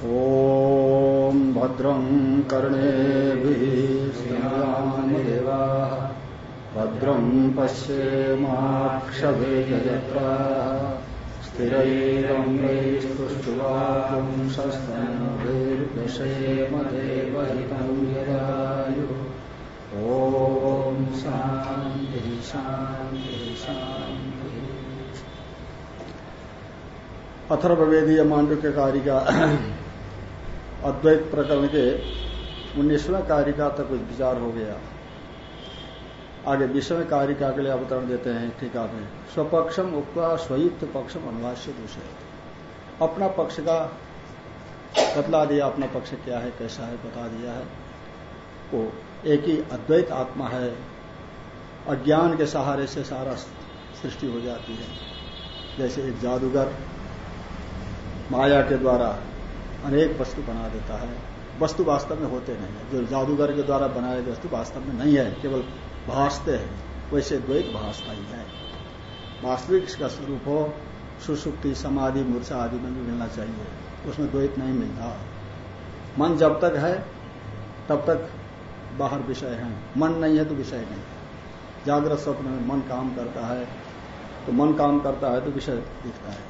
ॐ भद्रं कर्णेभिः श्रीरामदेवाः भद्रं पश्येमाक्षभिर्यजत्राः स्थिरैरङ्गैस्तुष्टुवापुंसस्तनभिर्विषेमदेवहितं यदायुः। ॐ शान्तिः शान्तिः मांडव्य कारिका अद्वैत प्रकरण के उन्नीसवें कारिका तक कुछ विचार हो गया। आगे विषय कारिका के लिए अवतरण देते हैं टीका में स्वपक्षम उक्ता स्वयुक्त पक्षम अनुवास्य दूसरे अपना पक्ष का बतला दिया, अपना पक्ष क्या है, कैसा है, बता दिया है। वो एक ही अद्वैत आत्मा है, अज्ञान के सहारे से सारा सृष्टि हो जाती है। जैसे एक जादूगर माया के द्वारा अनेक वस्तु बना देता है। वस्तु वास्तव में होते नहीं है। जो जादूगर के द्वारा बनाए वस्तु वास्तव में नहीं है, केवल भासते हैं। वैसे द्वैत भाषता ही है। वास्तविक का स्वरूप हो, सुसुप्ति, समाधि, मूर्छा आदि में भी मिलना चाहिए। उसमें द्वैत नहीं मिलता। मन जब तक है, तब तक बाहर विषय है। मन नहीं है तो विषय नहीं है। जागृत स्वप्न में मन काम करता है तो मन काम करता है तो विषय दिखता है।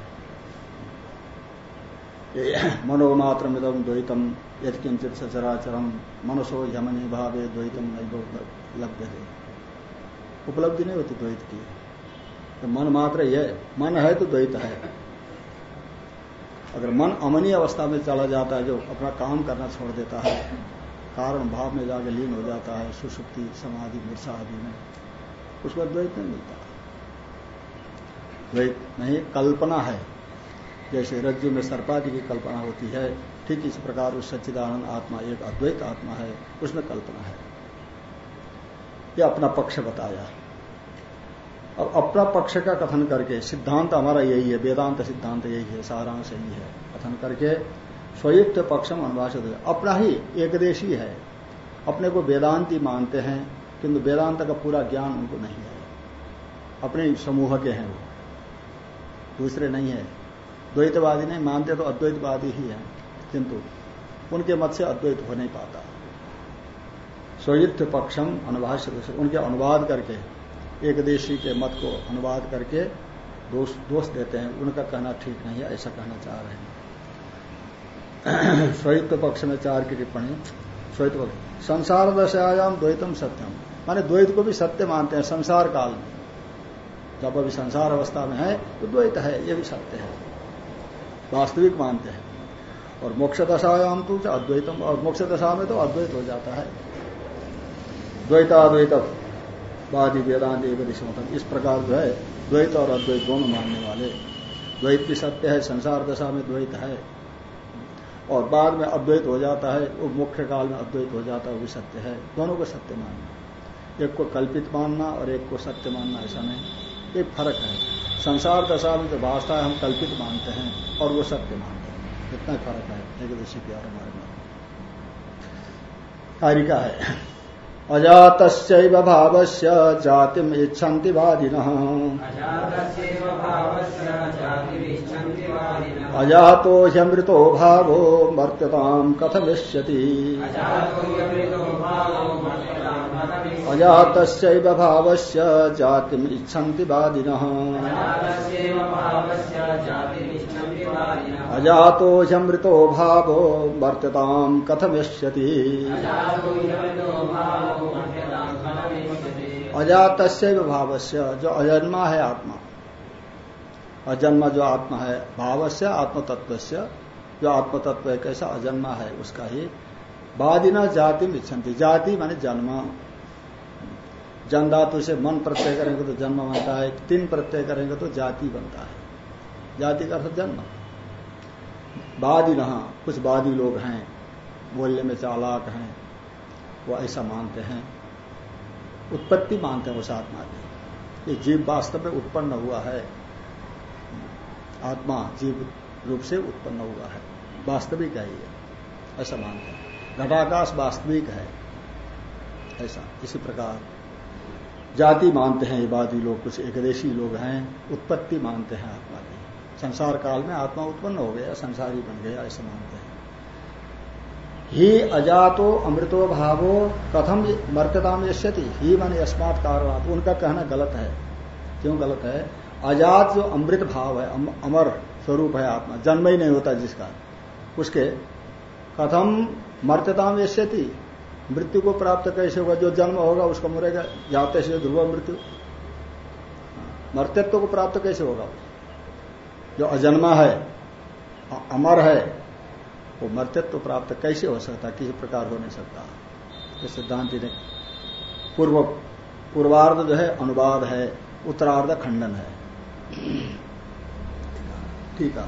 मनोमात्र द्वैतम यद किंचित सचराचरम मनसो यमनी भावे द्वैतम नहीं लभ्य थे उपलब्धि नहीं होती द्वैत की। तो मन मात्र ही मन है तो द्वैत है। अगर मन अमनी अवस्था में चला जाता है, जो अपना काम करना छोड़ देता है, कारण भाव में जाकर लीन हो जाता है, सुसुप्ति, समाधि मूर्छा आदि में उसको द्वैत नहीं मिलता। द्वैत नहीं, कल्पना है। जैसे रज्जु में सर्पादि की कल्पना होती है, ठीक इस प्रकार उस सच्चिदानंद आत्मा एक अद्वैत आत्मा है, उसमें कल्पना है। यह अपना पक्ष बताया। अब अपना पक्ष का कथन करके, सिद्धांत हमारा यही है, वेदांत सिद्धांत यही है, सारांश यही है, कथन करके स्वयुक्त पक्षम अनुवासित अपना ही एकदेशी है। अपने को वेदांति मानते हैं, किंतु वेदांत का पूरा ज्ञान उनको नहीं है। अपने समूह के हैं वो। दूसरे नहीं है। द्वैतवादी नहीं, मानते तो अद्वैतवादी ही है, किंतु उनके मत से अद्वैत हो नहीं पाता। स्वयुक्त पक्षम अनुभाष्य उनके अनुवाद करके, एक देशी के मत को अनुवाद करके दोष दोष देते हैं, उनका कहना ठीक नहीं है, ऐसा कहना चाह रहे हैं। स्वयुक्त पक्ष में चार की टिप्पणी, स्वयुक्त पक्ष, संसार दशायाम द्वैतम सत्यम। माने द्वैत को भी सत्य मानते हैं, संसार काल में। जब अभी संसार अवस्था में है तो द्वैत है, ये भी सत्य है। वास्तविक मानते हैं। और मोक्ष दशायाम तो अद्वैतम, और मोक्ष दशा में तो अद्वैत हो जाता है। द्वैताद्वैत वादी, वेदांत एक दिशमतम इस प्रकार जो है, द्वैत और अद्वैत दोनों मानने वाले। द्वैत भी सत्य है, संसार दशा में द्वैत है। और बाद में अद्वैत हो जाता है, वो मुख्य काल में अद्वैत हो जाता है, वो भी सत्य है। दोनों को सत्य मानना। एक को कल्पित मानना और एक को सत्य मानना, ऐसा नहीं। एक फ़र्क है। संसार दशा में जो वास्ता है, हम कल्पित मानते हैं और वो सत्य मानते हैं। इतना फ़र्क है एक प्यार हमारे में। कारिका है। अजात भाव से जाति इच्छन्ति वादिन। अजातो ह्यमृतो भावो मर्त्यताम कथमिष्यति। अजात भाव से जाति इच्छन्ति वादिन अजातो ह्यमृतो भावो वर्त्यताम अजात भाव से जो अजन्मा है आत्मा। अजन्मा जो आत्मा है भाव से आत्मतत्व से जो आत्मतत्व है, कैसा अजन्मा है, उसका ही बादिना जाति इच्छन्ति जाति माने जन्म। जन धातु से मन प्रत्यय करेंगे तो जन्म बनता है, तीन प्रत्यय करेंगे तो जाति बनता है। जाति का अर्थ जन्म। वादी नहा कुछ वादी लोग हैं, बोलने में चालाक हैं, वो ऐसा मानते हैं। उत्पत्ति मानते हैं उस आत्मा की। ये जीव वास्तव में उत्पन्न हुआ है। आत्मा जीव रूप से उत्पन्न हुआ है। वास्तविक है ये। ऐसा मानते हैं। घटाकाश वास्तविक है। ऐसा। इसी प्रकार जाति मानते हैं ये वादी लोग, कुछ एकदेशी लोग हैं, उत्पत्ति मानते हैं आत्मा की। संसार काल में आत्मा उत्पन्न हो गया, संसारी बन गया, ऐसा मानते हैं। ही अजातो अमृतो भावो कथम मर्त्यता में यश्यति ही मान अस्मात कारणात। उनका कहना गलत है। क्यों गलत है? अजात जो अमृत भाव है अमर स्वरूप है आत्मा, जन्म ही नहीं होता जिसका। उसके कथम मर्त्यता में यश्यति मृत्यु को प्राप्त कैसे होगा, जो जन्म होगा उसको मरेगा, जाते से ध्रुव मृत्यु। मर्तत्व को प्राप्त कैसे होगा? जो अजन्मा है अमर है, वो मर्त्यत्व प्राप्त कैसे हो सकता? किसी प्रकार हो नहीं सकता। ये सिद्धांति ने पूर्व, पूर्वार्ध जो है, अनुवाद है, उत्तरार्ध खंडन है। ठीक है।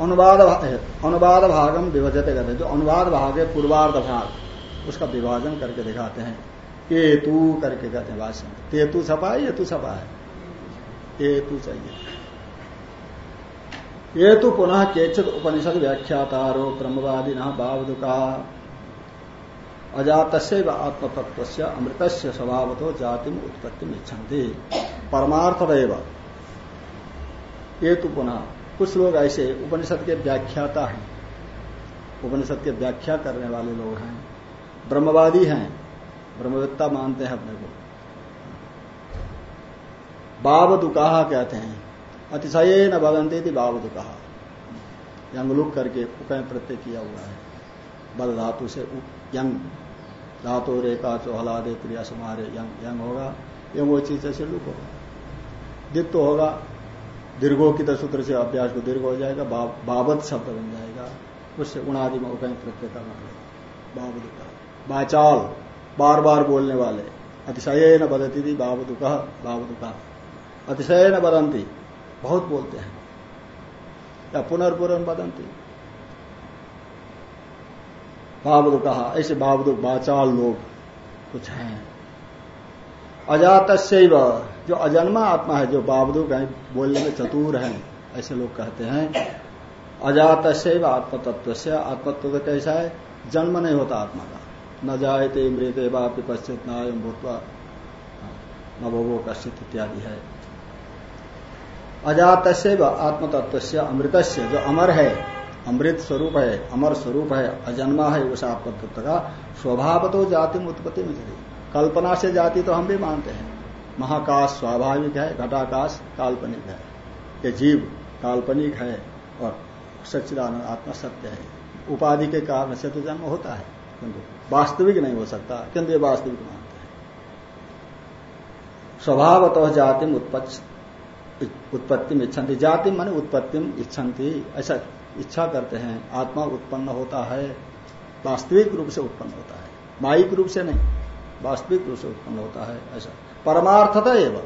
अनुवाद अनुवाद भागम विभजते करते हैं जो अनुवाद भाग है, पूर्वार्ध भाग, उसका विभाजन करके दिखाते हैं। केतु करके कहते हैं भाषण तेतु छपा है, येतु छपा है। केतु चाहिए। ये तो पुनः केचित उपनिषद व्याख्यातारो ब्रह्मवादी न बावदुका अजात आत्मतत्व अमृत स्वभाव तो जाति उत्पत्ति इच्छन्ति। परमार्थ ये तो पुनः कुछ लोग ऐसे उपनिषद के व्याख्याता हैं। उपनिषद के व्याख्या करने वाले लोग हैं। ब्रह्मवादी हैं। ब्रह्मविद्ता मानते हैं अपने को। बाब दुकाहा कहते हैं। अतिशय न बदंते थी बाब दुकाहा यंग करके उपय प्रत्यय किया हुआ है। बल धातु से यंग। धातु, रेखा, चौहला दे क्रिया समारे, यंग। यंग होगा। यंग वो चीज़ से लुक होगा। दित्व होगा। दीर्घो की सूत्र से अभ्यास को दीर्घ हो जाएगा बाबत शब्द बन जाएगा, उससे उणादि में उपय प्रत्यय करना पड़ेगा। बाबू का बाचाल बार बार बोलने वाले। अतिशय न बदती थी बाबू कह बाबू का अतिशय न बदंती बहुत बोलते हैं। या पुनर्पुरन बदंती बाबदु कहा ऐसे बाबदु बाचाल लोग कुछ हैं। अजात जो अजन्मा आत्मा है, जो बाबदुक है बोलने में चतुर हैं, ऐसे लोग कहते हैं। अजात आत्म तत्व से आत्मत्व तो कैसा है? जन्म नहीं होता आत्मा का। न जायते मृत पश्चित नायम भूतवा, न भोगो कश्चित इत्यादि है। अजात आत्मतत्व से, अमृत से जो अमर है, अमृत स्वरूप है, अमर स्वरूप है, अजन्मा है, उस आत्मतत्व का, स्वभाव तो जाति उत्पत्ति में कल्पना से जाति तो हम भी मानते हैं। महाकाश स्वाभाविक है, घटाकाश काल्पनिक है। ये जीव काल्पनिक है और सच्चिदानंद आत्मा सत्य है। उपाधि के कारण से तो जन्म होता है। किंतु वास्तविक नहीं हो सकता, किंतु ये वास्तविक मानते हैं। स्वभावतः जाति उत्पत्ति में इच्छन्ति। जाति माने उत्पत्ति में इच्छन्ति। ऐसा इच्छा करते हैं, आत्मा उत्पन्न होता है, वास्तविक रूप से उत्पन्न होता है। माइक रूप से नहीं, वास्तविक रूप से उत्पन्न होता है, ऐसा। परमार्थता एवं।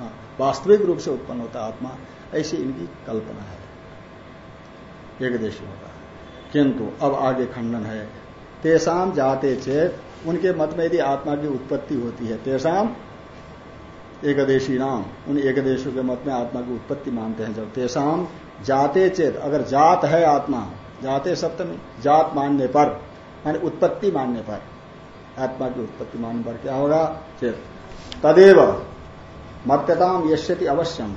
हाँ, वास्तविक रूप से उत्पन्न होता आत्मा ऐसी इनकी कल्पना है। एक देश होगा किंतु अब आगे खंडन है। तेसाम जाते चेत उनके मत में यदि आत्मा की उत्पत्ति होती है तेसाम एकदेशी नाम उन एकदेशों के मत में आत्मा की उत्पत्ति मानते हैं। जब तेसाम जाते चेत अगर जात है आत्मा जाते सप्तमी जात मानने पर माने उत्पत्ति मानने पर आत्मा की उत्पत्ति मानने पर क्या होगा? चेत। तदेव मर्त्यताम यश्यति अवश्यम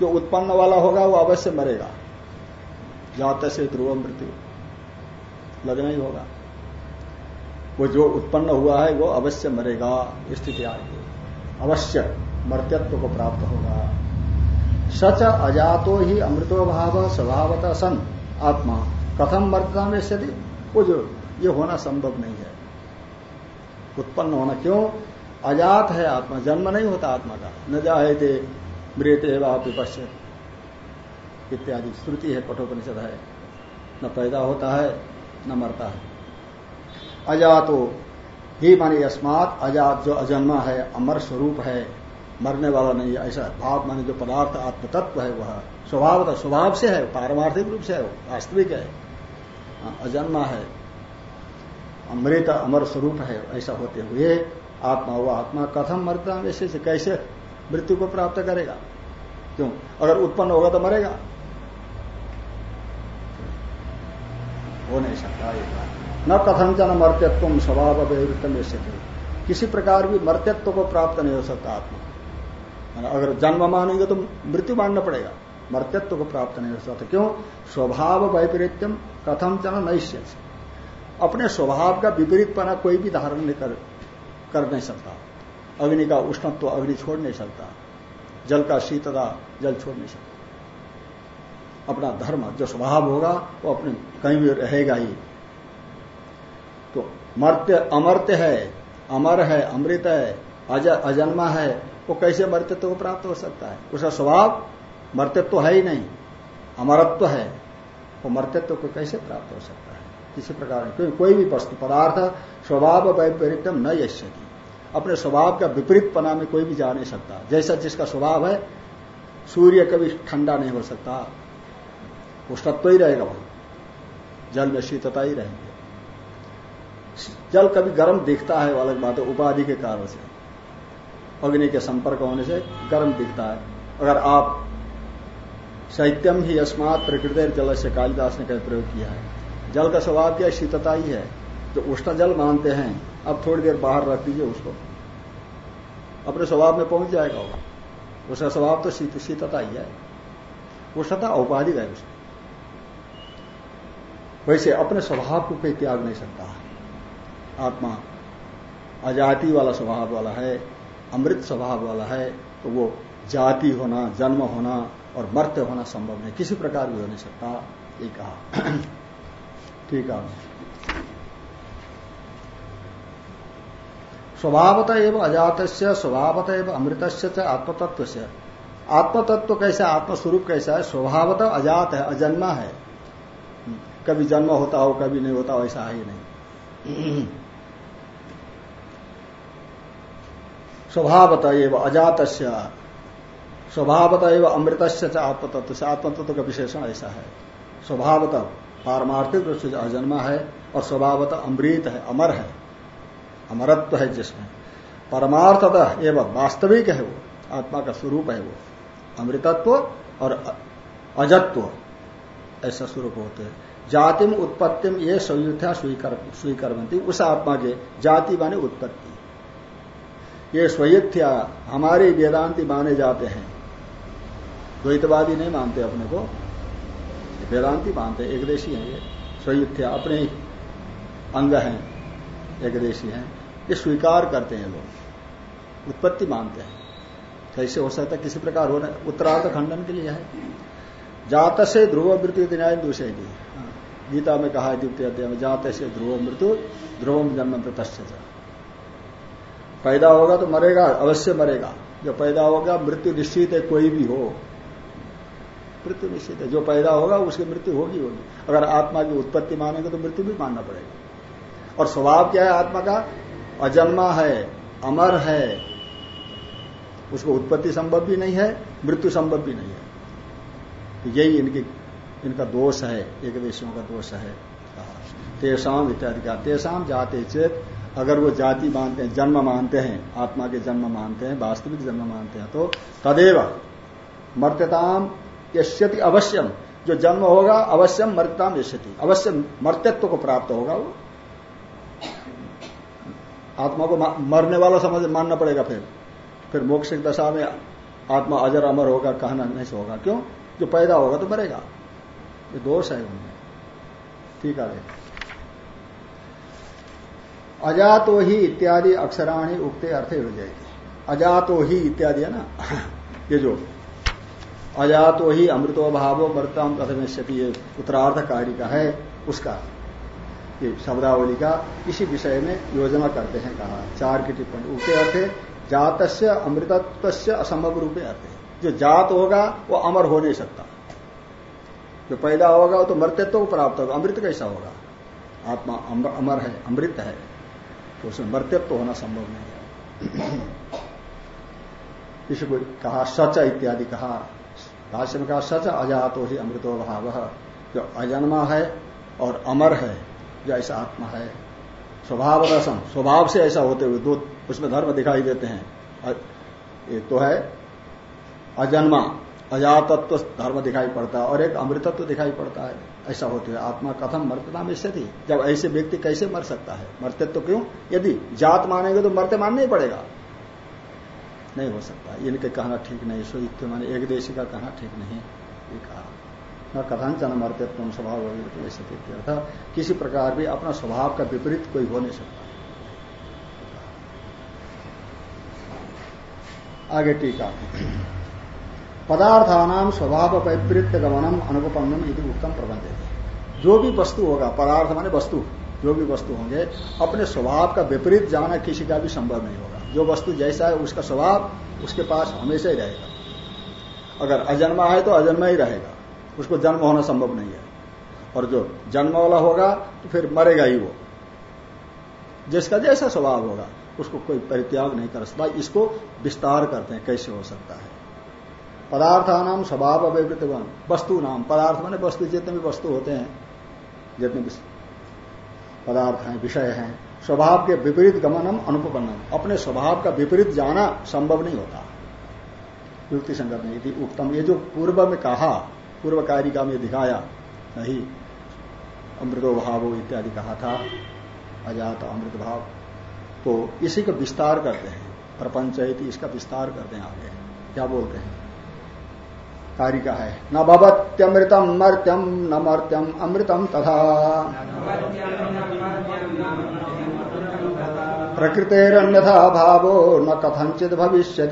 जो उत्पन्न वाला होगा, वो अवश्य मरेगा। जात से ध्रुव मृत्यु, लगना ही होगा। वो जो उत्पन्न हुआ है, वो अवश्य मरेगा स्थिति आएगी अवश्य मर्त्यत्व को प्राप्त होगा। सच अजातो ही अमृतो भाव स्वभावता सन आत्मा। कथम मर्तता में स्थिति वो जो, ये होना संभव नहीं है। उत्पन्न होना क्यों? अजात है आत्मा जन्म नहीं होता आत्मा का। न थे मृत विपश्चित इत्यादि श्रुति है कठोपनिषद है। न पैदा होता है न मरता है। अजातो ही मानी अस्मात अजात जो अजन्मा है अमर स्वरूप है मरने वाला नहीं है ऐसा भाव माने जो पदार्थ आत्म तत्व है वह। स्वभाव स्वभाव से है पारमार्थिक रूप से है वास्तविक है। हाँ, अजन्मा है अमृत अमर स्वरूप है ऐसा होते हुए आत्मा हुआ आत्मा कथम मरता वैसे से कैसे मृत्यु को प्राप्त करेगा? क्यों? अगर उत्पन्न होगा तो मरेगा। हो नहीं सकता एक बात। न कथम जन मर्तत्व स्वभाव अभिवृत्तम किसी? प्रकार भी मर्तत्व को प्राप्त नहीं हो सकता आत्मा। अगर जन्म मानेंगे तो मृत्यु मानना पड़ेगा। मर्तत्व को प्राप्त नहीं हो सकता। क्यों? स्वभाव वैपरीत्यम कथम चन नैश्य अपने स्वभाव का विपरीतपना कोई भी धारण नहीं कर, कर नहीं सकता। अग्नि का उष्णत्व तो अग्नि छोड़ नहीं सकता। जल का शीतता जल छोड़ नहीं सकता। अपना धर्म जो स्वभाव होगा वो अपने कहीं भी रहेगा ही। तो मर्त्य अमर्त्य है अमर है अमृत है अज, अजन्मा है वो कैसे मर्त्यत्व को प्राप्त हो सकता है? उसका स्वभाव मर्त्यत्व है ही नहीं अमरत्व है। वो मर्त्यत्व को कैसे प्राप्त हो सकता है? किसी प्रकार क्योंकि कोई भी वस्तु पदार्थ स्वभाव वैपरीत्यम न यश्यति। अपने स्वभाव का विपरीतपना में कोई भी जा नहीं सकता। जैसा जिसका स्वभाव है, सूर्य कभी ठंडा नहीं हो सकता। उष्णत्व ही रहेगा वहाँ। जल में शीतता ही रहेंगे। जल कभी गर्म दिखता है अलग बात है, उपाधि के कारण से। अग्नि के संपर्क होने से गर्म दिखता है। अगर आप साहित्यम ही अस्मात प्रकृत जल से कालिदास ने कह प्रयोग किया है। जल का स्वभाव क्या शीतता ही है। जो उष्ण जल मानते हैं, अब थोड़ी देर बाहर रख दीजिए उसको। अपने स्वभाव में पहुँच जाएगा वो। उसका स्वभाव तो शीत शीतता ही है। उष्णता औपाधिक है उसकी। वैसे अपने स्वभाव को कोई त्याग नहीं सकता। आत्मा अजाति वाला स्वभाव वाला है, अमृत स्वभाव वाला है तो वो जाति होना, जन्म होना और मर्त्य होना संभव नहीं। किसी प्रकार भी हो नहीं सकता। ये कहा। ठीक है। स्वभावत एवं अजात स्वभावत एवं अमृत से आत्मतत्व से आत्मतत्व कैसा, आत्मस्वरूप कैसा है? स्वभावत अजात है, अजन्मा है। कभी जन्म होता हो, कभी नहीं होता हो, ऐसा है ही नहीं। स्वभावत एवं अजात स्वभावत एवं अमृत से आत्मतत्व से आत्मतत्व का विशेषण ऐसा है। स्वभावत पारमार्थिक रूप से अजन्मा है और स्वभावत अमृत है, अमर है। अमरत्व है जिसमें। परमार्थतः एवं वास्तविक है वो, आत्मा का स्वरूप है वो। अमृतत्व और अजत्व ऐसा स्वरूप होते हैं। जातिम उत्पत्तिम ये संयुद्धा स्वीकार स्वीकारवंती उस आत्मा के जाति माने उत्पत्ति। ये स्वयथ्या हमारे वेदांति माने जाते हैं। द्वैतवादी नहीं मानते अपने को। वेदांति मानते एकदेशी हैं ये। स्वयुथ्या अपने अंग हैं, एकदेशी हैं। ये स्वीकार करते हैं लोग। उत्पत्ति मानते हैं। कैसे हो सकता है किसी प्रकार हो रहा उत्तरार्थ खंडन के लिए है। जात से ध्रुव मृत्यु न्याय दूसरे की गीता में कहा है, द्वितीय अध्याय में, जात से ध्रुव मृत्यु, ध्रुवम जन्म तस्य पैदा होगा तो मरेगा, अवश्य मरेगा। जो पैदा होगा, मृत्यु निश्चित है, कोई भी हो। मृत्यु निश्चित है। जो पैदा होगा, उसकी मृत्यु होगी होगी अगर आत्मा की उत्पत्ति मानेंगे तो मृत्यु भी मानना पड़ेगा। और स्वभाव क्या है आत्मा का? अजन्मा है, अमर है, उसको उत्पत्ति संभव भी नहीं है, मृत्यु संभव भी नहीं है। तो यही इनकी, इनका दोष है एक देशियों का दोष है। तेषाम इत्यादि का तेषाम जाते चेत, अगर वो जाति मानते हैं, जन्म मानते हैं, आत्मा के जन्म मानते हैं, वास्तविक जन्म मानते हैं तो तदेव मर्त्यताम यश्यति अवश्यम जो जन्म होगा अवश्यम मर्त्यताम यश्यति। अवश्य मर्त्यत्व को प्राप्त होगा वो। आत्मा को मरने वाला समझ, मानना पड़ेगा फिर। फिर मोक्ष दशा में आत्मा अजर अमर होगा, कहना नहीं होगा। क्यों? जो पैदा होगा तो मरेगा। ये दोष है उनमें। ठीक है अजातो ही इत्यादि अक्षराणी उगते अर्थ हो जाएगी। अजातो ही इत्यादि है ना? ये जो अजातो ही अमृतो भावो मृताम कथमेश्यति ये उत्तरार्ध कार्य का है, उसका। ये शब्दावली का इसी विषय में योजना करते हैं कहा। चार की टिप्पणी। उगते अर्थ है जात से अमृतत्व से असंभव रूपे अर्थ है। जो जात होगा, वो अमर हो नहीं सकता। जो पैदा होगा, वो तो मृत्यत्व को प्राप्त होगा। अमृत कैसा होगा? आत्मा अमर है, अमृत है। तो उसमें मर्त्यत्व होना संभव नहीं है। को कहा, सच इत्यादि कहा। भाष्य में कहा, सच अजातो ही अमृतो भाव। जो अजन्मा है और अमर है जो ऐसा आत्मा है। स्वभाव रसम स्वभाव से ऐसा होते हुए दो उसमें धर्म दिखाई देते हैं। एक तो है। अजन्मा। अजातत्व धर्म दिखाई पड़ता है और एक अमृतत्व दिखाई पड़ता है। ऐसा होते हुए आत्मा कथम मर्तता में थी जब ऐसे व्यक्ति कैसे मर सकता है? मरते तो क्यों? यदि जात मानेंगे तो मरते मानना ही पड़ेगा। नहीं हो सकता। इनके कहना ठीक नहीं। सो माने एक देशी का कहना ठीक नहीं। ये कहा। न कथनचन मर्त्यत्व स्वभाव ऐसे अर्थ किसी प्रकार भी अपना स्वभाव का विपरीत कोई हो नहीं सकता। आगे टीका। पदार्थानाम स्वभाव वैपरीत्य गमनम अनुपन्नम यदि उत्तम प्रबंध है जो भी वस्तु होगा, पदार्थ माने वस्तु, जो भी वस्तु होंगे, अपने स्वभाव का विपरीत जाना किसी का भी संभव नहीं होगा। जो वस्तु जैसा है, उसका स्वभाव उसके पास हमेशा ही रहेगा। अगर अजन्मा है तो अजन्मा ही रहेगा। उसको जन्म होना संभव नहीं है। और जो जन्म वाला होगा तो फिर मरेगा ही वो। जिसका जैसा स्वभाव होगा, उसको कोई परित्याग नहीं कर सकता। इसको विस्तार करते हैं, कैसे हो सकता है। पदार्थानाम स्वभाव अवैवृतवान वस्तु नाम पदार्थ माने वस्तु, जितने भी वस्तु होते हैं, जितने भी पदार्थ हैं, विषय हैं, स्वभाव के विपरीत गमनम अनुपन्नम अपने स्वभाव का विपरीत जाना संभव नहीं होता। युक्ति संगत नहीं थी उत्तम ये जो पूर्व में कहा पूर्व कारिका में दिखाया, नहीं, अमृतो भाव इत्यादि कहा था, अजात अमृत भाव। तो इसी का विस्तार करते हैं, प्रपंच इसका विस्तार करते हैं आगे, क्या बोलते हैं? कारिका है? न भवत्यमृतम मर्त्यम, न मर्त्यम अमृतम तथा। प्रकृतेरन्यथा भावो न कथंचित भविष्य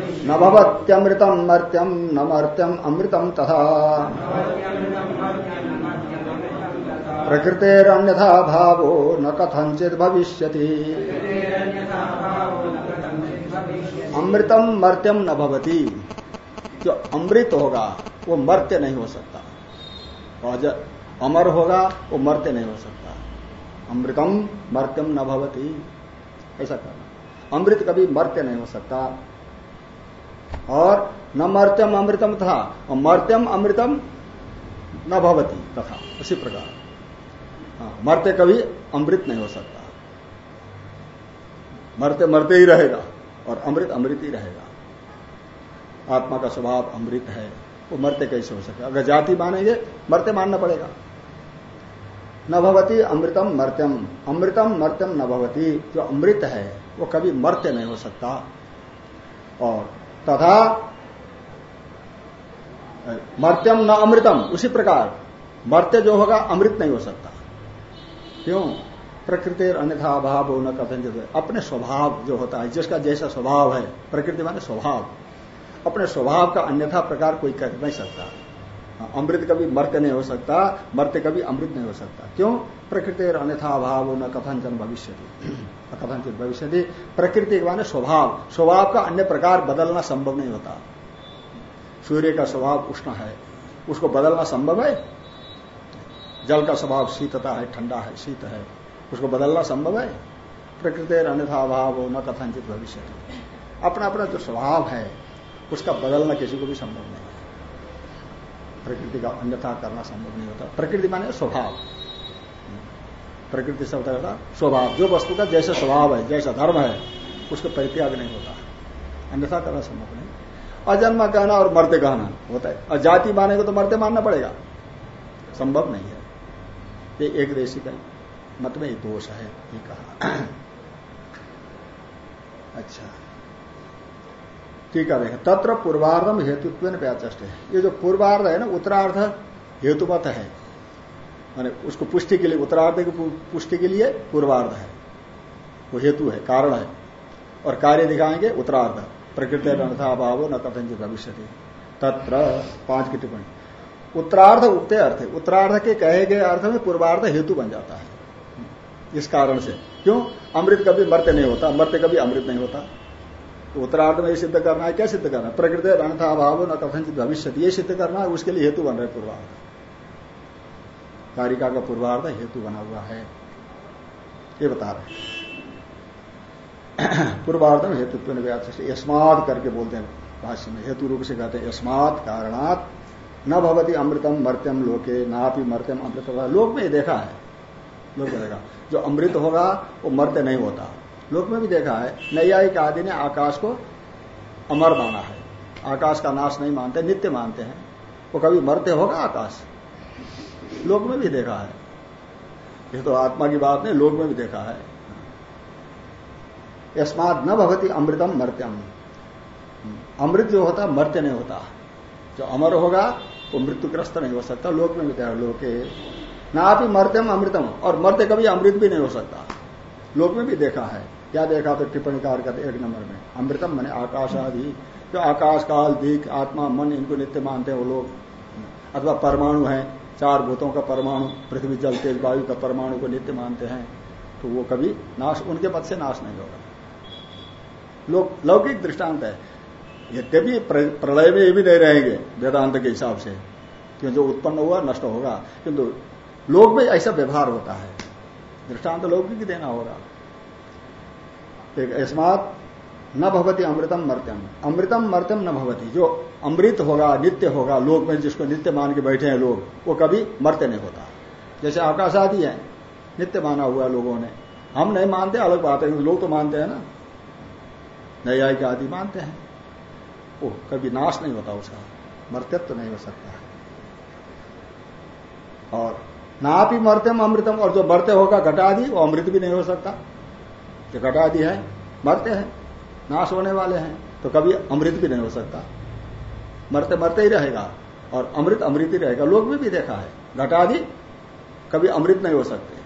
न भवत्यमृतम मर्त्यम न मर्त्यम अमृतम तथा। प्रकृतेरन्यथा भावो न कथंचित भविष्य अमृतम मर्त्यम न भवती। जो अमृत होगा, वो मर्त्य नहीं हो सकता। और अमर होगा, वो मर्त्य नहीं हो सकता। अमृतम मर्त्यम न भवती। ऐसा करना। अमृत कभी मर्त्य नहीं हो सकता। और न मर्त्यम अमृतम था और मर्त्यम अमृतम न भवती तथा उसी प्रकार। हाँ, मरते कभी अमृत नहीं हो सकता। मरते मरते ही रहेगा और अमृत अमृत ही रहेगा। आत्मा का स्वभाव अमृत है वो मरते कैसे हो सके? अगर जाति मानेंगे मरते मानना पड़ेगा। न भवती अमृतम मर्त्यम अमृतम मर्त्यम न भवती। जो अमृत है वो कभी मर्त्य नहीं हो सकता। और तथा, मर्त्यम न अमृतम, उसी प्रकार। मर्त्य जो होगा, अमृत नहीं हो सकता। क्यों? प्रकृति अन्यथा अभाव न कथन अपने स्वभाव जो होता है, जिसका जैसा स्वभाव है, प्रकृति माने स्वभाव। अपने स्वभाव का अन्यथा प्रकार कोई कर नहीं सकता। अमृत कभी मर्त्य नहीं हो सकता, मर्त्य कभी अमृत नहीं हो सकता। क्यों? प्रकृति अन्यथा अभाव न कथनचन भविष्य कथनचित भविष्य प्रकृति के माने स्वभाव। स्वभाव का अन्य प्रकार बदलना संभव नहीं होता। सूर्य का स्वभाव उष्ण है। उसको बदलना संभव है? जल का स्वभाव शीतता है, ठंडा है, शीत है। उसको बदलना संभव है? प्रकृति अन्यथा अभाव न कथनचित भविष्य अपना अपना जो स्वभाव है, उसका बदलना किसी को भी संभव नहीं। प्रकृति का अन्यथा करना संभव नहीं होता। प्रकृति माने स्वभाव। प्रकृति शब्द का स्वभाव। जो वस्तु का जैसा स्वभाव है, जैसा धर्म है, उसका परित्याग नहीं होता। अन्यथा करना संभव नहीं। अजन्मा कहना और मरते कहना होता है। और जाति मानेगा तो मरते मानना पड़ेगा। संभव नहीं है। ये एक देशी का मत में दोष है, ये कहा। अच्छा। ठीक है तत्र पूर्वार्धम हेतुत्व व्याचस्ट है ये जो पूर्वार्ध है ना, उत्तरार्ध हेतुमत है। माने उसको पुष्टि के लिए, उत्तरार्ध की पुष्टि के लिए पूर्वार्ध है। वो हेतु है, कारण है। और कार्य दिखाएँगे उत्तरार्ध। प्रकृति अभाव न कथन भविष्य तत्र पाँच की टिप्पणी। उत्तरार्ध उगते अर्थ उत्तरार्ध के कहे गए अर्थ में पूर्वार्ध हेतु बन जाता है। इस कारण से। क्यों? अमृत कभी मर्त्य नहीं होता। मर्त्य कभी अमृत नहीं होता। तो उत्तरार्ध में ये सिद्ध करना है, क्या सिद्ध करना है? प्रकृति रणथा अभाव न कथन भविष्य ये सिद्ध करना है, उसके लिए हेतु बन रहे पूर्वार्ध। कारिका का पूर्वार्ध हेतु बना हुआ है। ये बता रहे पूर्वार्ध में हेतुत्व यस्मात करके बोलते हैं भाष्य में, हेतु रूप से कहते हैं, यस्मात कारणात न भवती अमृतम मर्त्यम लोके, नापी मर्त्यम अमृत लोक में देखा है, लोक देखा। जो अमृत होगा, वो मर्त्य नहीं होता। लोक में भी देखा है नैयायिक आदि ने आकाश को अमर माना है। आकाश का नाश नहीं मानते, नित्य मानते हैं। वो कभी मरते होगा आकाश? लोक में भी देखा है। ये तो आत्मा की बात नहीं, लोक में भी देखा है। यस्माद न भवती अमृतम मर्त्यम। अमृत जो होता, मर्त्य नहीं होता। जो अमर होगा, वो मृत्युग्रस्त नहीं हो सकता। लोक में विद्या लोके ना आप ही मरतम अमृतम, और मरते कभी अमृत भी नहीं हो सकता। लोक में भी देखा है। क्या देखा तो टिप्पणी कार करते एक नंबर में। अमृतम मैंने आकाश आदि जो आकाश, काल दिख आत्मा, मन, इनको नित्य मानते हैं वो लोग। अथवा परमाणु है, चार भूतों का परमाणु, पृथ्वी, जल, तेज, वायु का परमाणु को नित्य मानते हैं तो वो कभी नाश, उनके पद से नाश नहीं होगा। लोग लौकिक दृष्टांत है। यद्यपि प्रलय में ये भी नहीं रहेंगे वेदांत के हिसाब से। क्यों? जो उत्पन्न हुआ, नष्ट होगा। किंतु लोग में ऐसा व्यवहार होता है। दृष्टांत लौकिक देना होगा। एक अस्मात न भवती अमृतम मर्त्यम। अमृतम मर्त्यम न भवती। जो अमृत होगा, नित्य होगा, लोक में जिसको नित्य मान के बैठे हैं लोग, वो कभी मर्त्य नहीं होता। जैसे आकाश आदि है, नित्य माना हुआ लोगों ने। हम नहीं मानते, अलग बात है, लोग तो मानते हैं ना। न्यायिक आदि मानते हैं। वो कभी नाश नहीं होता उसका। मर्त्यत्व तो नहीं हो सकता है। और नापी मर्त्यम अमृतम, और जो मरते होगा घटादि, वो अमृत भी नहीं हो सकता। जो घटादि है, मरते हैं, नाश होने वाले हैं तो कभी अमृत भी नहीं हो सकता। मरते मरते ही रहेगा, और अमृत अमृत ही रहेगा। लोग में भी देखा है, घटादि कभी अमृत नहीं हो सकते,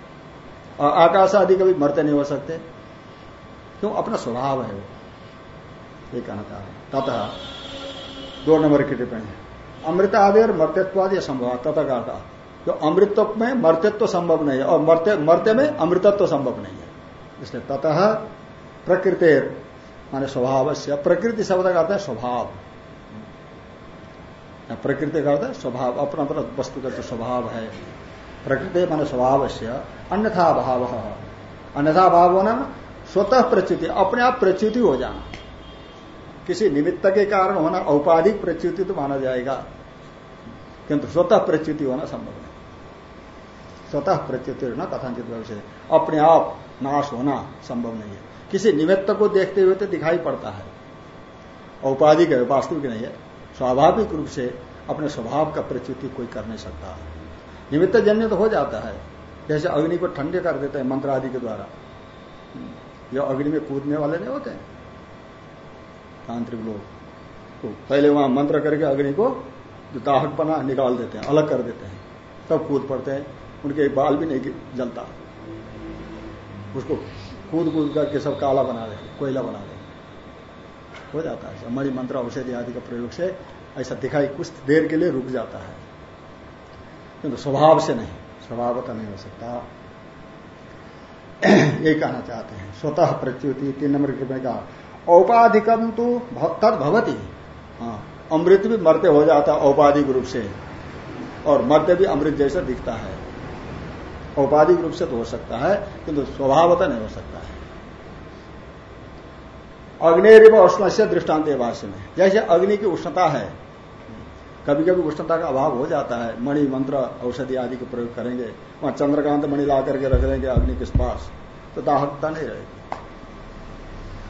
और आकाश आदि कभी मरते नहीं हो सकते। क्यों? अपना स्वभाव है वो। ये कहना चाह रहे तथा दो नंबर की टिप्पणी अमृत आदि और मर्तत्वादि संभव तथा कहता जो अमृतत्व में मर्तत्व संभव नहीं है, और मरते में अमृतत्व संभव नहीं है। इसलिए ततः प्रकृति माने स्वभाव से प्रकृति शब्द का अर्थ है स्वभाव। प्रकृति का अर्थ है स्वभाव, अपना अपना वस्तु का जो स्वभाव है। प्रकृति मान स्वभाव से अन्यथा भाव। अन्यथा भाव होना स्वतः प्रच्युति, अपने आप प्रच्युति हो जाना। किसी निमित्त के कारण होना, औपाधिक प्रच्युति तो माना जाएगा। किंतु स्वतः प्रच्युति होना संभव नहीं। स्वतः प्रच्युति न कथांचित व्यवसाय अपने आप नाश होना संभव नहीं है। किसी निमित्त को देखते हुए तो दिखाई पड़ता है। औपाधिक है, वास्तविक नहीं है। स्वाभाविक रूप से अपने स्वभाव का प्रच्युति कोई कर नहीं सकता। निमित्त जन्य तो हो जाता है। जैसे अग्नि को ठंडे कर देते हैं मंत्र आदि के द्वारा। जो अग्नि में कूदने वाले नहीं होते। तांत्रिक लोग। तो पहले वहाँ मंत्र करके अग्नि को दाहक बना, निकाल देते हैं, अलग कर देते हैं। तब कूद पड़ते हैं। उनके बाल भी नहीं जलता। उसको कूद कूद करके सब काला बना दे, कोयला बना दे। हो जाता है। मणि मंत्र, औषधि आदि का प्रयोग से ऐसा दिखाई कुछ देर के लिए रुक जाता है। किंतु स्वभाव से नहीं, स्वभाव स्वभावता नहीं हो सकता। यही कहना चाहते हैं। स्वतः प्रत्युति, तीन नंबर के का औपाधिकम तो तद भवती। हाँ अमृत भी मरते हो जाता औपाधिक रूप से। और मरते भी अमृत जैसा दिखता है। औपाधिक रूप से तो हो सकता है, किंतु स्वभावता नहीं हो सकता है। अग्निरिव उष्ण से दृष्टांत भाष्य में जैसे अग्नि की उष्णता है कभी कभी उष्णता का अभाव हो जाता है, मणि, मंत्र, औषधि आदि का प्रयोग करेंगे, वहाँ चंद्रकांत मणि ला करके रख देंगे अग्नि के पास तो दाहकता नहीं रहेगी।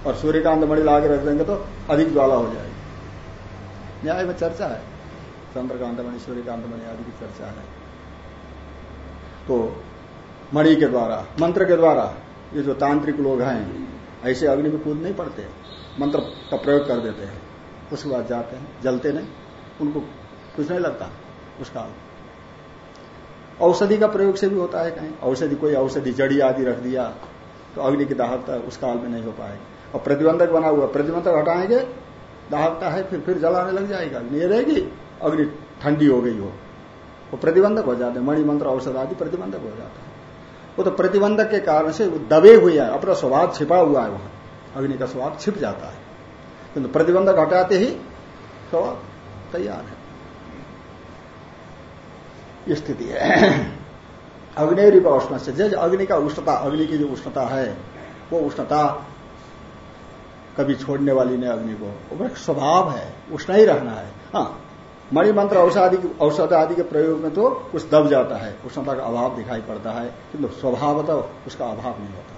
और सूर्यकांत मणि ला के रख देंगे तो अधिक ज्वाला हो जाएगी। न्याय में चर्चा है। चंद्रकांत मणि, सूर्यकांत मणि आदि की चर्चा है। तो मणि के द्वारा, मंत्र के द्वारा, ये जो तांत्रिक लोग हैं, ऐसे अग्नि में कूद नहीं पड़ते, मंत्र का प्रयोग कर देते हैं। उसके बाद जाते हैं, जलते नहीं, उनको कुछ नहीं लगता उस काल औषधि का प्रयोग से भी होता है कहीं। औषधि, कोई औषधि, जड़ी आदि रख दिया तो अग्नि की दाहकता उस काल में नहीं हो पाएगी। और प्रतिबंधक बना हुआ, प्रतिबंधक हटाएँगे, दाहकता है, फिर फिर जलाने लग जाएगा नहीं रहेगी, अग्नि ठंडी हो गई हो, वो प्रतिबंधक हो जाते हैं। मणिमंत्र औषध आदि प्रतिबंधक हो जाता है। वो तो प्रतिबंधक के कारण से दबे हुए है, अपना स्वभाव छिपा हुआ है वहाँ। अग्नि का स्वभाव छिप जाता है। किंतु प्रतिबंधक हटाते ही स्वभाव तैयार है। स्थिति है। अग्नि का उष्ण से, जैसे अग्नि का उष्णता, अग्नि की जो उष्णता है, वो उष्णता कभी छोड़ने वाली नहीं अग्नि को। स्वभाव है, उष्ण ही रहना है। हाँ मणिमंत्र औषधि औषध आदि के प्रयोग में तो कुछ दब जाता है। उष्णता का अभाव दिखाई पड़ता है, किंतु तो स्वभाव तो उसका अभाव नहीं होता।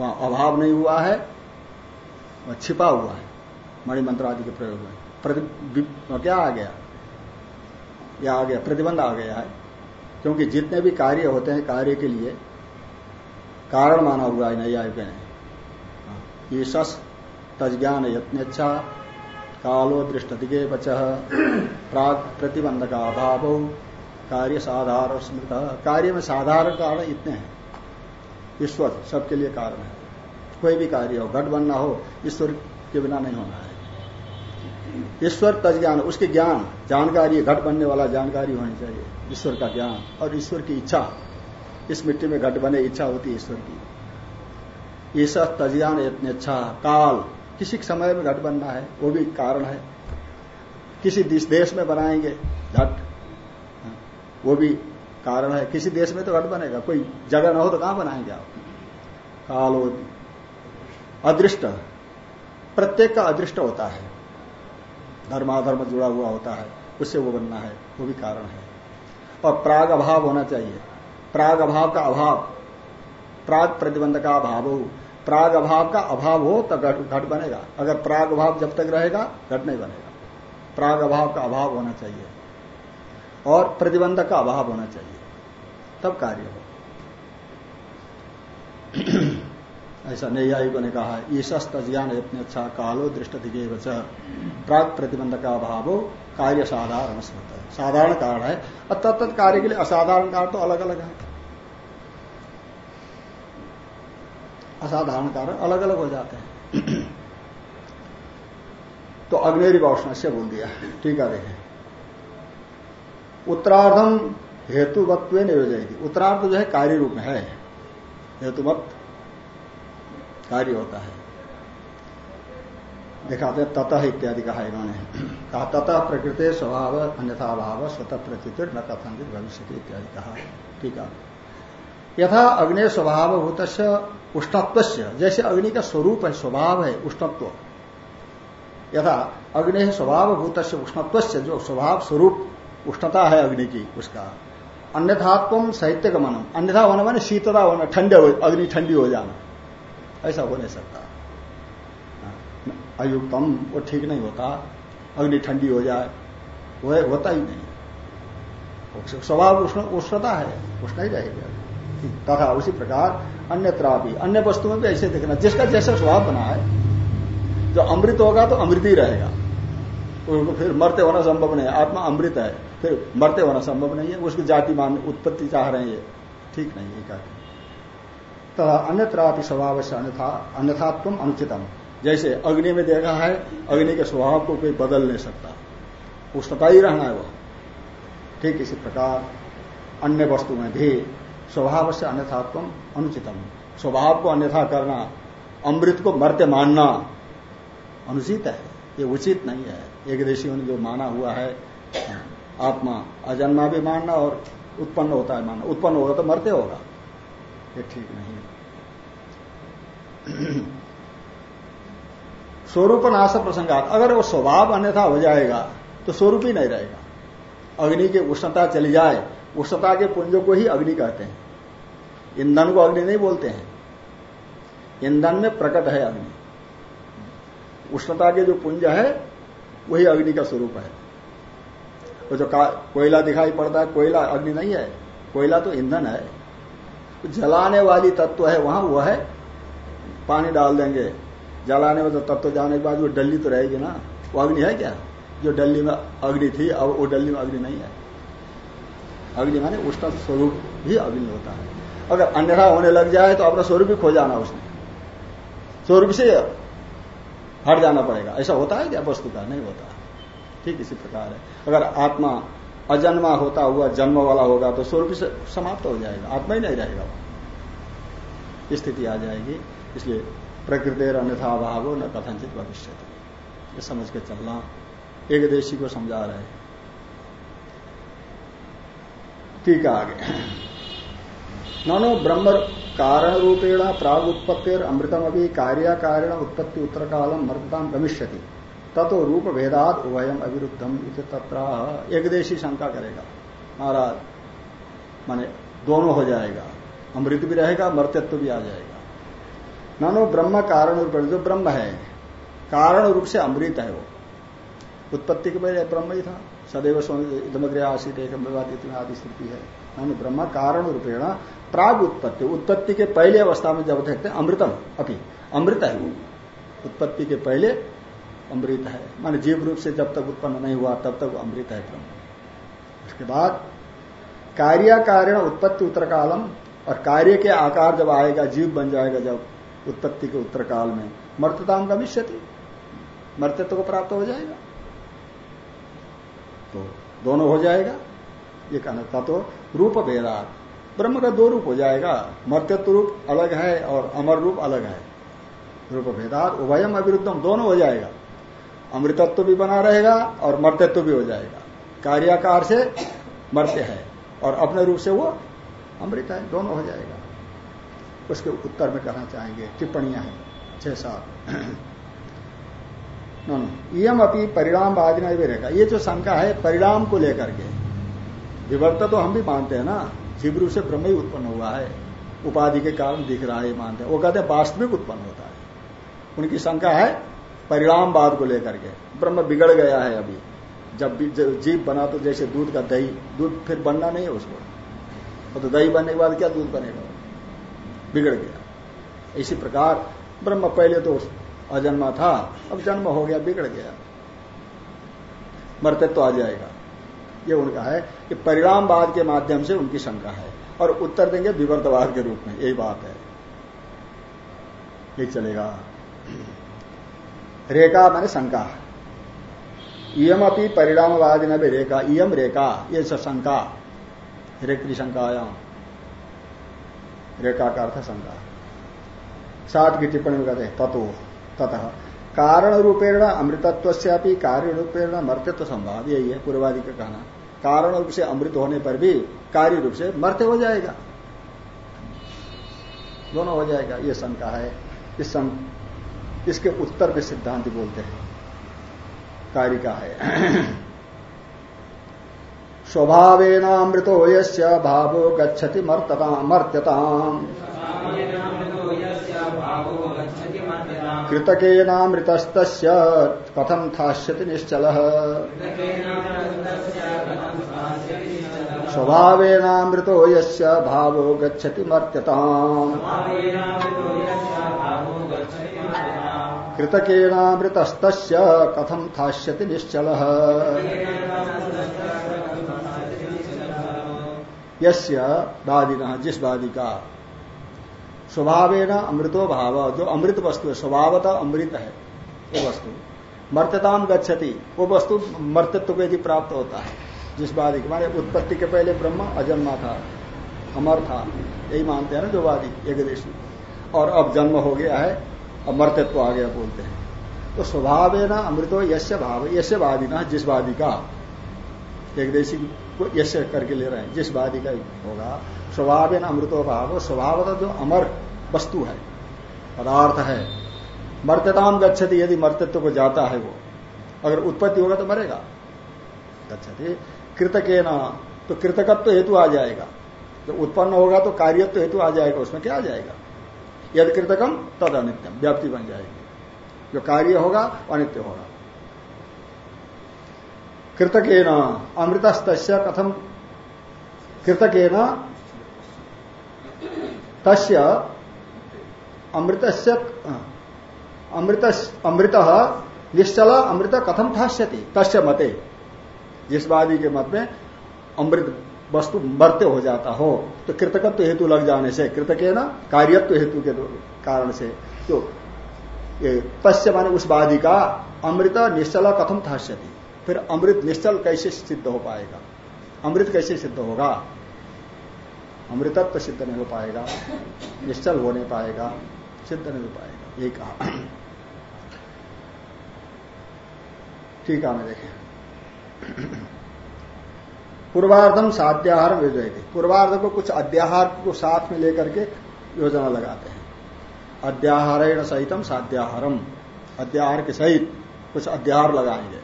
वहाँ अभाव नहीं हुआ है, वह छिपा हुआ है मणिमंत्र आदि के प्रयोग में। क्या आ गया? या आ गया, प्रतिबंध आ गया है। क्योंकि जितने भी कार्य होते हैं कार्य के लिए, कारण माना हुआ है नैयायिक ने। ईशस तजज्ञान यत्नेच्छा कालो दृष्ट दिगे बच प्राग प्रतिबंध का अभाव कार्य साधारण स्मृत कार्य में साधारण कारण इतने हैं। ईश्वर सबके लिए कारण है। कोई भी कार्य हो घट बनना हो, ईश्वर के बिना नहीं होना है। ईश्वर तज ज्ञान, उसके ज्ञान, जानकारी घट बनने वाला जानकारी होनी चाहिए। ईश्वर का ज्ञान और ईश्वर की इच्छा। इस मिट्टी में घट बने इच्छा होती है ईश्वर की। ईश्वर तजयान अच्छा। काल किसी समय में घट बनना है, वो भी कारण है। किसी देश में बनाएँगे, घट वो भी कारण है। किसी देश में तो घट बनेगा, कोई जगह ना हो तो कहाँ बनाएँगे आप? कालो अदृष्ट। प्रत्येक का अदृष्ट होता है। धर्माधर्म जुड़ा हुआ होता है, उससे वो बनना है, वो भी कारण है। और प्राग अभाव होना चाहिए। प्राग अभाव का अभाव, प्राग प्रतिबंध का अभाव हो। प्राग अभाव का अभाव हो तो घट बनेगा। अगर प्राग अभाव जब तक रहेगा, घट नहीं बनेगा। प्राग अभाव का अभाव होना चाहिए। और प्रतिबंधक का अभाव होना चाहिए। तब कार्य हो। ऐसा नैयायिकों ने कहा ईशस्त ज्ञान इतने अच्छा कालो दृष्ट दिखे बच प्राग प्रतिबंध का अभाव हो, कार्य साधारण है। साधारण कारण है। और तत्त कार्य के लिए असाधारण कारण तो अलग अलग है। असाधारण कारण अलग अलग हो जाते हैं। तो अग्नेरी वौष्ण से बोल दिया, ठीक है देखें उत्तरार्धम हेतुवत्व जाएगी उत्तरार्ध जो है कार्य रूप में है। हेतुवत कार्य होता है। दिखाते हैं, ततः इत्यादि कहा इन्होंने। कहा, ततः प्रकृति स्वभाव अन्यथा भाव, स्वतः प्रकृति न कथन भविष्य इत्यादि कहा। ठीक है। यथा अग्नि स्वभाव भूत उष्णत्व जैसे अग्नि का स्वरूप है, स्वभाव है, उष्णत्व। यथा अग्नि स्वभाव भूत उष्णत्व जो स्वभाव स्वरूप, उष्णता है अग्नि की, उसका। अन्यथात्म साहित्य का मनम अन्यथा होना माने शीतता होना, ठंडे अग्नि ठंडी हो जाना। ऐसा हो नहीं सकता। अयुक्तम, वो ठीक नहीं होता। अग्नि ठंडी हो जाए, वो होता ही नहीं। स्वभाव उष्ण, उष्णता है, उष्ण ही रहेगी। तथा उसी प्रकार अन्य त्रापी अन्य वस्तु में भी ऐसे देखना, जिसका जैसा स्वभाव बना है, जो अमृत होगा तो अमृत ही रहेगा। फिर मरते होना संभव नहीं है। आत्मा अमृत है, फिर मरते होना संभव नहीं है। उसकी जाति मान, उत्पत्ति चाह रहे हैं ठीक नहीं है कहते तथा अन्यत्रापि स्वभाव से अन्यथा अन्यथात्म अनुचितम। जैसे अग्नि में देखा है, अग्नि के स्वभाव को कोई बदल नहीं सकता। उष्णता ही रहना है वह। ठीक इसी प्रकार अन्य वस्तु में भी स्वभाव से अन्यथात्म अनुचितम। स्वभाव को अन्यथा करना, अमृत को मर्त्य मानना अनुचित है। ये उचित नहीं है। एक देशियों ने जो माना हुआ है, आत्मा अजन्मा भी मानना और उत्पन्न होता है मानना। उत्पन्न होगा तो मरते होगा। ये ठीक नहीं है। स्वरूप नाश प्रसंगात, अगर वो स्वभाव अन्यथा हो जाएगा तो स्वरूप ही नहीं रहेगा। अग्नि की उष्णता चली जाए उष्णता के पुंजों को ही अग्नि कहते हैं। ईंधन को अग्नि नहीं बोलते हैं। ईंधन में प्रकट है अग्नि। उष्णता के जो पुंज है, वही अग्नि का स्वरूप है। वो जो कोयला दिखाई पड़ता है, कोयला अग्नि नहीं है। कोयला तो ईंधन है। जलाने वाली तत्व है, वहाँ वो है। पानी डाल देंगे। जलाने में तो तत्व जाने के बाद वो डल्ली तो रहेगी ना। वो अग्नि है क्या? जो डल्ली में अग्नि थी, अब वो डल्ली में अग्नि नहीं है। अग्नि माने उष्ण स्वरूप ही अग्नि होता है। अगर अन्यथा होने लग जाए तो अपना स्वरूप ही खो जाना उसने। स्वरूप से हट जाना पड़ेगा। ऐसा होता है क्या? वस्तु का नहीं होता। ठीक इसी प्रकार है। अगर आत्मा अजन्मा होता हुआ जन्म वाला होगा तो स्वरूप से समाप्त हो जाएगा। आत्मा ही नहीं रहेगा। स्थिति आ जाएगी। इसलिए प्रकृति अन्यथा भाव न कथनचित भविष्य समझ के चलना। एक देशी को समझा रहे ठीक है आगे। ननो ब्रह्म कारण रूपेण प्राग उत्पत्ति अमृतम अभी कार्य कारण उत्पत्ति उत्तर कालम मर्दता गमिष्यति ततो रूप भेदात उभयम अविरुद्धम तत्र एकदेशी शंका करेगा। महाराज, माने दोनों हो जाएगा। अमृत भी रहेगा मर्तत्व भी आ जाएगा। नानो ब्रह्म कारण रूप जो ब्रह्म है, कारण रूप से अमृत है वो। उत्पत्ति के पहले ब्रह्म ही था। सदैव इदमग्रह आशित एक आदि स्थिति है। नानो ब्रह्म कारण रूपेण प्राग उत्पत्ति उत्पत्ति के पहले अवस्था में जब देखते हैं, अमृतम अभी अमृत है वो। उत्पत्ति के पहले अमृत है। माने जीव रूप से जब तक उत्पन्न नहीं हुआ, तब तक अमृत है ब्रह्म। उसके बाद कार्य कारण उत्पत्ति उत्तर कालम और कार्य के आकार जब आएगा, जीव बन जाएगा जब उत्पत्ति के उत्तर काल में, मर्तताम गमिष्यति। मर्तत्व को प्राप्त हो जाएगा। तो दोनों हो जाएगा। ये कहना था तो रूप भेदात ब्रह्म का दो रूप हो जाएगा। मर्तत्व रूप अलग है और अमर रूप अलग है। रूप भेदात उभयम अविरुद्धम दोनों हो जाएगा। अमृतत्व भी बना रहेगा और मर्तत्व भी हो जाएगा। कार्याकार से मर्त्य है और अपने रूप से वो अमृत है, दोनों हो जाएगा। उसके उत्तर में कहना चाहेंगे, टिप्पणियाँ हैं, छह सात। इम अपनी परिणामवादी भी रहेगा ये जो शंका है परिणाम को लेकर के विभक्त तो हम भी मानते हैं ना जीव रूप से ब्रह्म ही उत्पन्न हुआ है। उपाधि के कारण दिख रहा है मानते हैं। वो कहते हैं वास्तविक उत्पन्न होता है। उनकी शंका है परिणामवाद को लेकर के। ब्रह्म बिगड़ गया है अभी। जब जीव बना तो जैसे दूध का दही दूध फिर बनना नहीं है उसको। तो, तो दही बनने के बाद क्या दूध बनेगा? बिगड़ गया। इसी प्रकार ब्रह्म पहले तो अजन्मा था, अब जन्म हो गया, बिगड़ गया। मरते तो आ जाएगा। ये उनका है कि परिणामवाद के माध्यम से उनकी शंका है और उत्तर देंगे विवर्तवाद के रूप में। यही बात है। ये चलेगा। रेखा मैंने शंका। इम अपनी परिणामवाद न भी रेखा। इम रेखा, ये सब शंका। रेखी शंकायाम रेखा का अर्थ शंका। सात की टिप्पणी में कहते हैं, तत्व। ततः। कारण रूपेण अमृतत्व से कार्य रूपेण मर्तत्व संभाव यही है पूर्वादि का कहना। कारण रूप से अमृत होने पर भी कार्य रूप से मर्त्य हो जाएगा। दोनों हो जाएगा ये शंका है। इस सं, इसके उत्तर में सिद्धांत बोलते हैं। कार्य का है। स्वभावेनामृतो यस्य भावो गच्छति मर्तता मर्त्यताम कृतकेनामृतस्त कथम थाश्यति निश्चल। स्वभावेनामृतो यस्य भावो गच्छति मर्त्यताम्। कृतकेनामृतस्त कथम थाश्यति निश्चल। यस्य वादिना जिस वादी का स्वभाव है ना अमृतो भाव। जो अमृत वस्तु है, स्वभावतः अमृत है, वो वस्तु। मर्तताम गच्छति, वो वस्तु मर्तत्व को यदि प्राप्त होता है। जिस वादी के माने उत्पत्ति के पहले ब्रह्म, अजन्मा था, अमर था, यही मानते हैं ना जो वादी एक और अब जन्म हो गया है, अब मर्तत्व आ गया बोलते हैं। तो स्वभाव है ना अमृतो यश्य भाव यश्य वादी ना, जिस वादी का। एक देशी को यश्य करके ले रहे हैं, जिस वादी का होगा। स्वभाव है ना अमृतो भाव स्वभाव जो अमर वस्तु है, पदार्थ है मर्त्यताम गच्छति यदि मर्तत्व को जाता है वो। अगर उत्पत्ति होगा तो मरेगा। गच्छति। कृतके तो कृतकत्व तो हेतु आ जाएगा। जो उत्पन्न होगा तो कार्यत्व तो हेतु आ जाएगा, उसमें क्या आ जाएगा? यदि कृतकम तद अनित्यम व्याप्ति बन जाएगी। जो कार्य होगा, अनित्य होगा। कृतके अमृतस्त कथम कृतके न तस्य अमृत अमृत अमृत, निश्चल अमृत कथम ठास्यति तस्य मते। जिस वादी के मत में अमृत वस्तु मरते हो जाता हो। तो कृतकत्व हेतु लग जाने से कृतक ना कार्यत्व हेतु के कारण से तो ये तस्य माने उस वादी का अमृत निश्चल कथम थाश्यति फिर अमृत निश्चल कैसे सिद्ध हो पाएगा? अमृत कैसे सिद्ध होगा? अमृतत्व सिद्ध नहीं हो पाएगा, निश्चल हो नहीं पाएगा, सिद्ध नहीं हो पाएगा। ये कहा। ठीक है मैं देखें। पूर्वार्धम साध्याहार योजना पूर्वार्ध को कुछ अध्याहार को साथ में लेकर के योजना लगाते हैं। अध्याहारण सहितम साध्याहारम। अध्याहार के सहित कुछ अध्याहार लगाएँगे।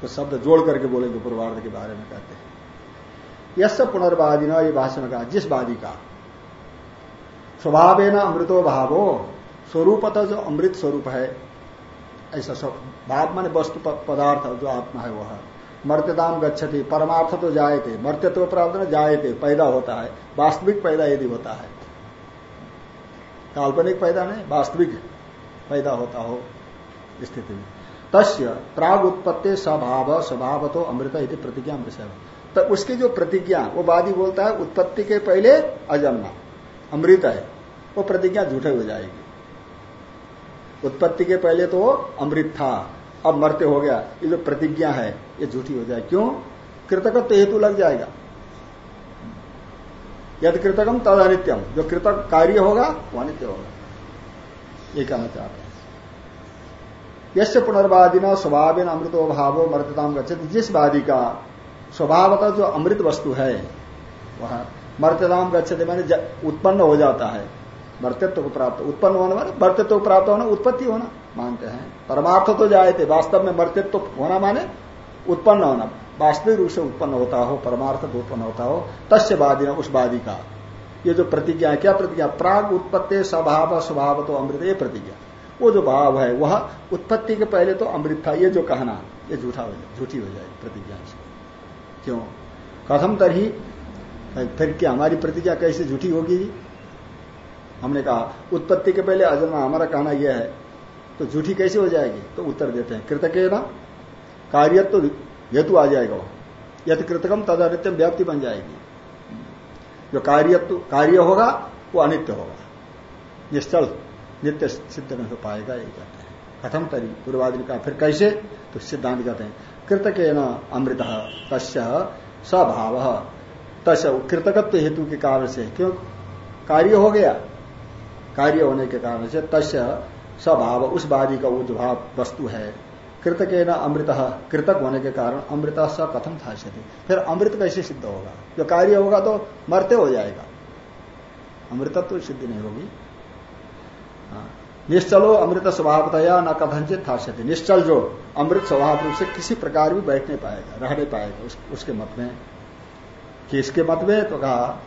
कुछ शब्द जोड़ करके बोलेंगे पूर्वार्ध के बारे में कहते हैं। यश पुनर्वादी न ये भाषण कहा जिस वादी का। स्वभाव न अमृतो भावो, स्वरूपतः जो अमृत स्वरूप है, ऐसा सब। भाव माने वस्तु पदार्थ जो आत्मा है वह। मर्त्यताम गच्छति, परमार्थ तो जाए थे मर्त्यत्व प्राप्त न थे पैदा होता है। वास्तविक पैदा यदि होता है। काल्पनिक पैदा नहीं, वास्तविक पैदा होता हो स्थिति में। तस्य प्राग उत्पत्ति स्वभाव स्वभाव तो अमृत यदि प्रतिज्ञा विषय तो उसकी जो प्रतिज्ञा, वो वादी बोलता है, उत्पत्ति के पहले अजन्मा, अमृत है, वो प्रतिज्ञा झूठे हो जाएगी। उत्पत्ति के पहले तो अमृत था, अब मरते हो गया, ये जो प्रतिज्ञा है, ये झूठी हो जाए। क्यों? कृतकत्व हेतु लग जाएगा। यदि कृतकम तद अनित्यम जो कृतक कार्य होगा, वो अनित्य होगा। ये कहना चाहते हैं। यश पुनर्वादी न स्वभाव अमृतो भावो मर्तताम गच्छति। जिस वादी का स्वभावतः जो अमृत वस्तु है, वह मर्तताम गच्छति मैंने उत्पन्न हो जाता है। मर्तत्व को प्राप्त उत्पन्न होना माने मर्तत्व को प्राप्त होना, उत्पत्ति होना मानते हैं। परमार्थ तो जाए थे, वास्तव में मर्तत्व होना माने उत्पन्न होना। वास्तविक रूप से उत्पन्न होता हो, परमार्थ उत्पन्न होता हो, तस्य वादी न, उस वादी का। ये जो प्रतिज्ञा है, क्या प्रतिज्ञा? प्राग उत्पत्ति स्वभाव स्वभाव तो अमृत, ये प्रतिज्ञा। वो जो भाव है, वह उत्पत्ति के पहले तो अमृत था, ये जो कहना, ये झूठा हो जाए झूठी हो जाए प्रतिज्ञा क्यों? कथम तरही फिर क्या हमारी प्रतिज्ञा कैसे झूठी होगी? हमने कहा, उत्पत्ति के पहले अजन्मा हमारा कहना यह है तो झूठी कैसे हो जाएगी? तो उत्तर देते हैं कृतक ना कार्य तो हेतु आ जाएगा यदि कृतकम तद अनित्यम व्याप्ति बन जाएगी। जो कार्य कार्य होगा, वो अनित्य होगा। निश्चल, नित्य सिद्ध नहीं हो पाएगा, ये कहते हैं। कथम तरी, पूर्वादि का फिर कैसे? तो सिद्धांत कहते हैं कृतक न अमृत, तस्य स्वभाव तस् कृतकत्व हेतु के कारण से, क्यों? कार्य हो गया। कार्य होने के कारण से तस्य स्वभाव उस बादी का वो जो भाव वस्तु है। कृतक न अमृत, कृतक होने के कारण अमृत स कथम था फिर अमृत कैसे सिद्ध होगा? जो कार्य होगा तो मरते हो जाएगा। अमृतत्व तो सिद्धि नहीं होगी। हाँ। निश्चलो अमृत स्वभावतया न कथनचित था निश्चल जो अमृत स्वभाव रूप से किसी प्रकार भी बैठ नहीं पाएगा रह नहीं पाएगा उस, उसके मत में। किसके मत में तो कहा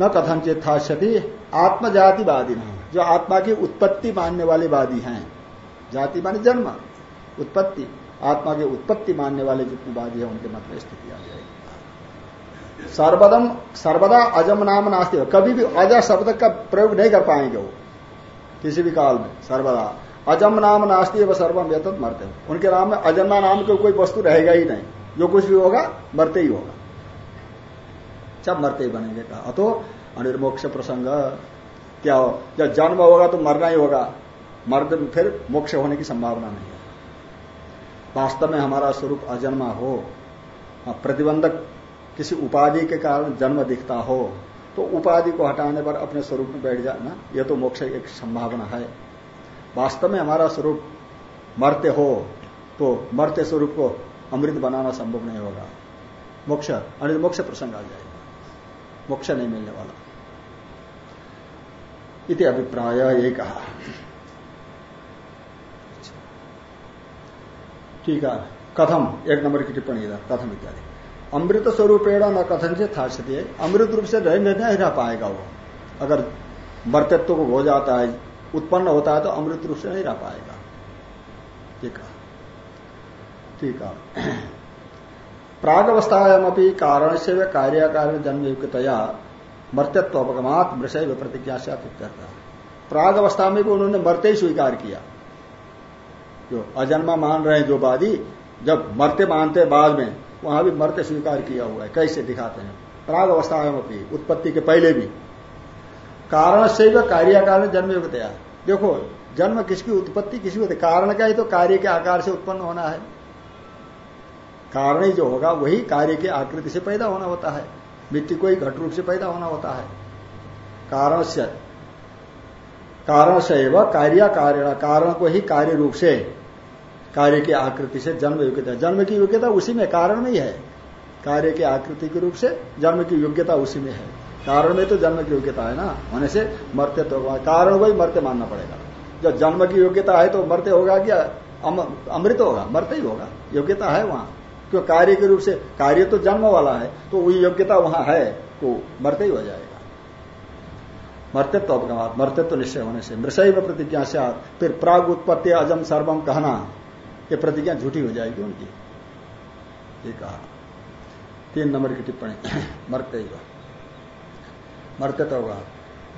न कथनचित था आत्मजातिवादी न। जो आत्मा की उत्पत्ति मानने वाले वादी हैं जाति माने जन्म उत्पत्ति। आत्मा की उत्पत्ति मानने वाले जितने वादी है उनके मत में स्थिति आ जाएगी। सर्वदम सर्वदा अजम नाम नास्ती कभी भी अजा शब्द का प्रयोग नहीं कर पाएँगे वो किसी भी काल में सर्वदा। अजम नाम नास्ती वह सर्वम वेतन मरते हो। उनके नाम में अजन्मा नाम का कोई वस्तु रहेगा ही नहीं। जो कुछ भी होगा मरते ही होगा। सब मरते ही बनेंगे कहा। अतो अनिर्मोक्ष प्रसंग। क्या हो? जब जन्म होगा तो मरना ही होगा। मर्द फिर मोक्ष होने की संभावना नहीं है। वास्तव में हमारा स्वरूप अजन्मा हो। हाँ, प्रतिबंधक किसी उपाधि के कारण जन्म दिखता हो तो उपाधि को हटाने पर अपने स्वरूप में बैठ जाना, यह तो मोक्ष एक संभावना है। वास्तव में हमारा स्वरूप मरते हो तो मरते स्वरूप को अमृत बनाना संभव नहीं होगा। मोक्ष, अनिल मोक्ष प्रसंग आ जाएगा। मोक्ष नहीं मिलने वाला। इति अभिप्राय ये कहा। ठीक है। कथम, एक नंबर की टिप्पणी इधर कथम इत्यादि। अमृत स्वरूपेण न कथन से था अमृत रूप से रह नहीं रह पाएगा वो। अगर मर्तत्व को हो जाता है, उत्पन्न होता है तो अमृत रूप से नहीं रह पाएगा। ठीक है? ठीक है। प्राग अवस्थायामपी कारण से वे कार्य जन्म युक्तया मर्तत्व अपगमात वृषय प्रतिज्ञा से करता प्राग अवस्था में भी उन्होंने मरते ही स्वीकार किया। जो अजन्मा मान रहे जो वादी जब मरते मानते बाद में वहाँ भी मरते स्वीकार किया हुआ है। कैसे दिखाते हैं? प्राग अवस्था में उत्पत्ति के पहले भी। कारण से ही कार्य कारण जन्म युगतया देखो, जन्म किसकी उत्पत्ति किसी होती कारण का ही? तो कार्य के आकार से उत्पन्न होना है। कारण ही जो होगा, वही कार्य की आकृति से पैदा होना होता है। मिट्टी को ही घट रूप से पैदा होना होता है। कारण से। कारण से कार्य कार्य कारण को ही कार्य रूप से कार्य की आकृति से जन्म योग्यता। जन्म की योग्यता उसी में कारण में ही है। कार्य की आकृति के रूप से जन्म की योग्यता उसी में है। कारण में तो जन्म की योग्यता है ना? होने से मरते तो कारण वही मरते मानना पड़ेगा। जब जन्म की योग्यता है तो मरते होगा क्या अमृत होगा मरते ही होगा। योग्यता है वहाँ। क्यों? कार्य के रूप से कार्य तो जन्म वाला है तो वही योग्यता वहाँ है तो मरते ही हो जाएगा। मर्तत्व अपगमात मर्तत्व निश्चय होने से। मृषय प्रतिज्ञा से फिर प्राग उत्पत्ति अजम सर्वम कहना। ये प्रतिज्ञा झूठी हो जाएगी उनकी? ये कहा। तीन नंबर की टिप्पणी। मरते ही मर्तत्व होगा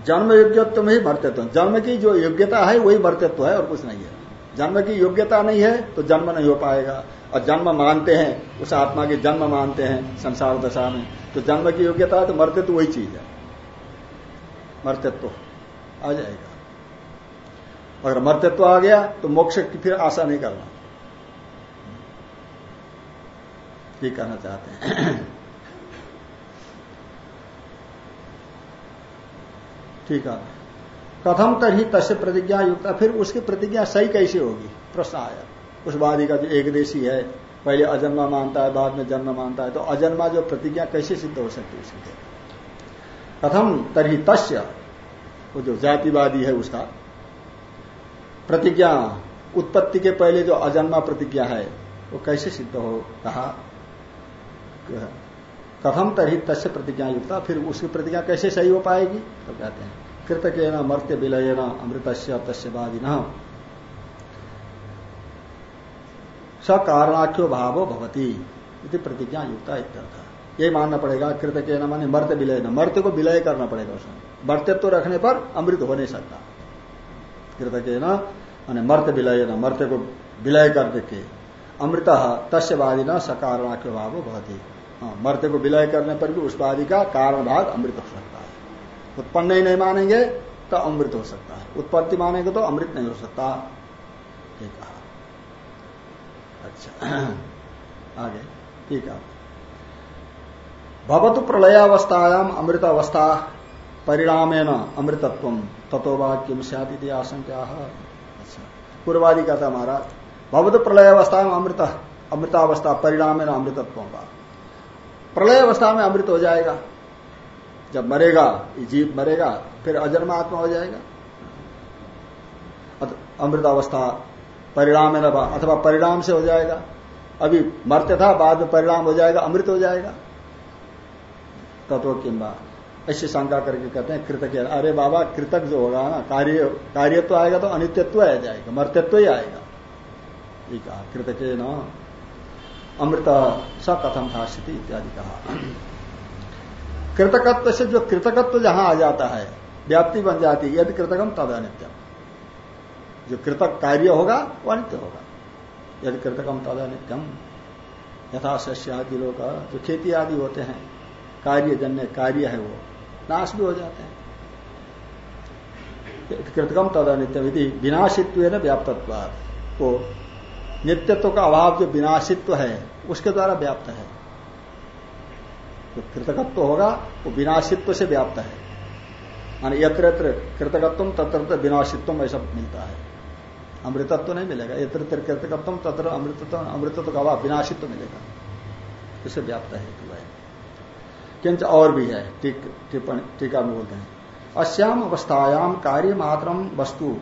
जन्म योग्यत्व में ही मर्तत्व जन्म की जो योग्यता है, वही मर्तत्व है और कुछ नहीं है। जन्म की योग्यता नहीं है तो जन्म नहीं हो पाएगा। और जन्म मानते हैं, उस आत्मा के जन्म मानते हैं, संसार दशा में। तो जन्म की योग्यता है तो मरते तो वही चीज़ है। मर्तत्व आ जाएगा। अगर मर्तत्व आ गया तो मोक्ष की फिर आशा नहीं करना। ये कहना चाहते हैं। ठीक है। कथम तरी तस्य प्रतिज्ञा युक्त। फिर उसकी प्रतिज्ञा सही कैसे होगी? प्रश्न आया। उस वादी का जो एक देशी है, पहले अजन्मा मानता है, बाद में जन्म मानता है। तो अजन्मा जो प्रतिज्ञा कैसे सिद्ध हो सकती है उसकी कथम तरी तस्य, वो जो जातिवादी है उसका, प्रतिज्ञा, उत्पत्ति के पहले जो अजन्मा प्रतिज्ञा है, वो कैसे सिद्ध हो? कहा कथम तरी तस्य प्रतिज्ञा युक्ता, फिर उसकी प्रतिज्ञा कैसे सही हो पाएगी? तो कहते हैं कृतक न मर्त्य विलय न अमृत तस्वादी न सकारणाख्यो भावो भवती प्रतिज्ञा युक्ता इत्यर्थ। यही मानना पड़ेगा कृतक न माने मर्त विलय न मर्त्य को विलय करना पड़ेगा उसमें। मर्त्यत्व रखने पर अमृत हो नहीं सकता। कृतक न माने मर्त विलय न मर्त्य को विलय कर देखे अमृत तस्वादी न सकारणाख्यो भावो भवती। हाँ, मर्त्य को विलय करने पर भी वादी का कारण भाग अमृत हो सकता है। उत्पन्न ही नहीं मानेंगे तो अमृत हो सकता है। उत्पत्ति मानेंगे तो अमृत नहीं हो सकता। ये कहा। अच्छा आगे। ठीक है। भवतु प्रलयावस्थायाम अमृत अवस्था परिणाम अमृतत्व तत्वा किम सदी आशंका। अच्छा पूर्वादि का था महाराज। भवतु प्रलयावस्था में अमृत अमृतावस्था परिणाम अमृतत्व का प्रलय अवस्था में अमृत हो जाएगा। जब मरेगा, जीव मरेगा, फिर अजन्म आत्मा हो जाएगा। अमृत अवस्था परिणाम अथवा परिणाम से हो जाएगा। अभी मरते था, बाद में परिणाम हो जाएगा, अमृत हो जाएगा। तत्व किम्बा ऐसी शंका करके कहते हैं कृतक अरे बाबा कृतक जो होगा ना, कार्य, कार्यत्व आएगा तो अनित्यत्व आ जाएगा, मर्त्यत्व ही आएगा। ठीक है कृतक न। अमृत स कथम स्थिति इत्यादि कहा। कृतकत्व से जो कृतकत्व जहाँ आ जाता है, व्याप्ति बन जाती है, यदि कृतकम तद अनित्यम। जो कृतक कार्य होगा, वो अनित्य होगा। यदि कृतकम तद अनित्यम यथा शस्य आदि लोग, जो खेती आदि होते हैं कार्य जन्य कार्य है वो, नाश भी हो जाते हैं। कृतकम तद अनित्यम यदि विनाशित्व न व्याप्तत्व को नित्यत्व का अभाव जो विनाशित्व है, उसके द्वारा व्याप्त है। जो कृतकत्व होगा, वो विनाशित्व से व्याप्त है। यत्र यत्र कृतकत्व तत्र विनाशित्व ऐसा मिलता है। अमृतत्व नहीं मिलेगा। यत्र कृतकत्व तत्र अमृतत्व अमृतत्व का अभाव विनाशित्व मिलेगा। इसे व्याप्त है किंच और भी है, टीका में बोलते हैं। अश्याम अवस्थायाम कार्य मात्र वस्तु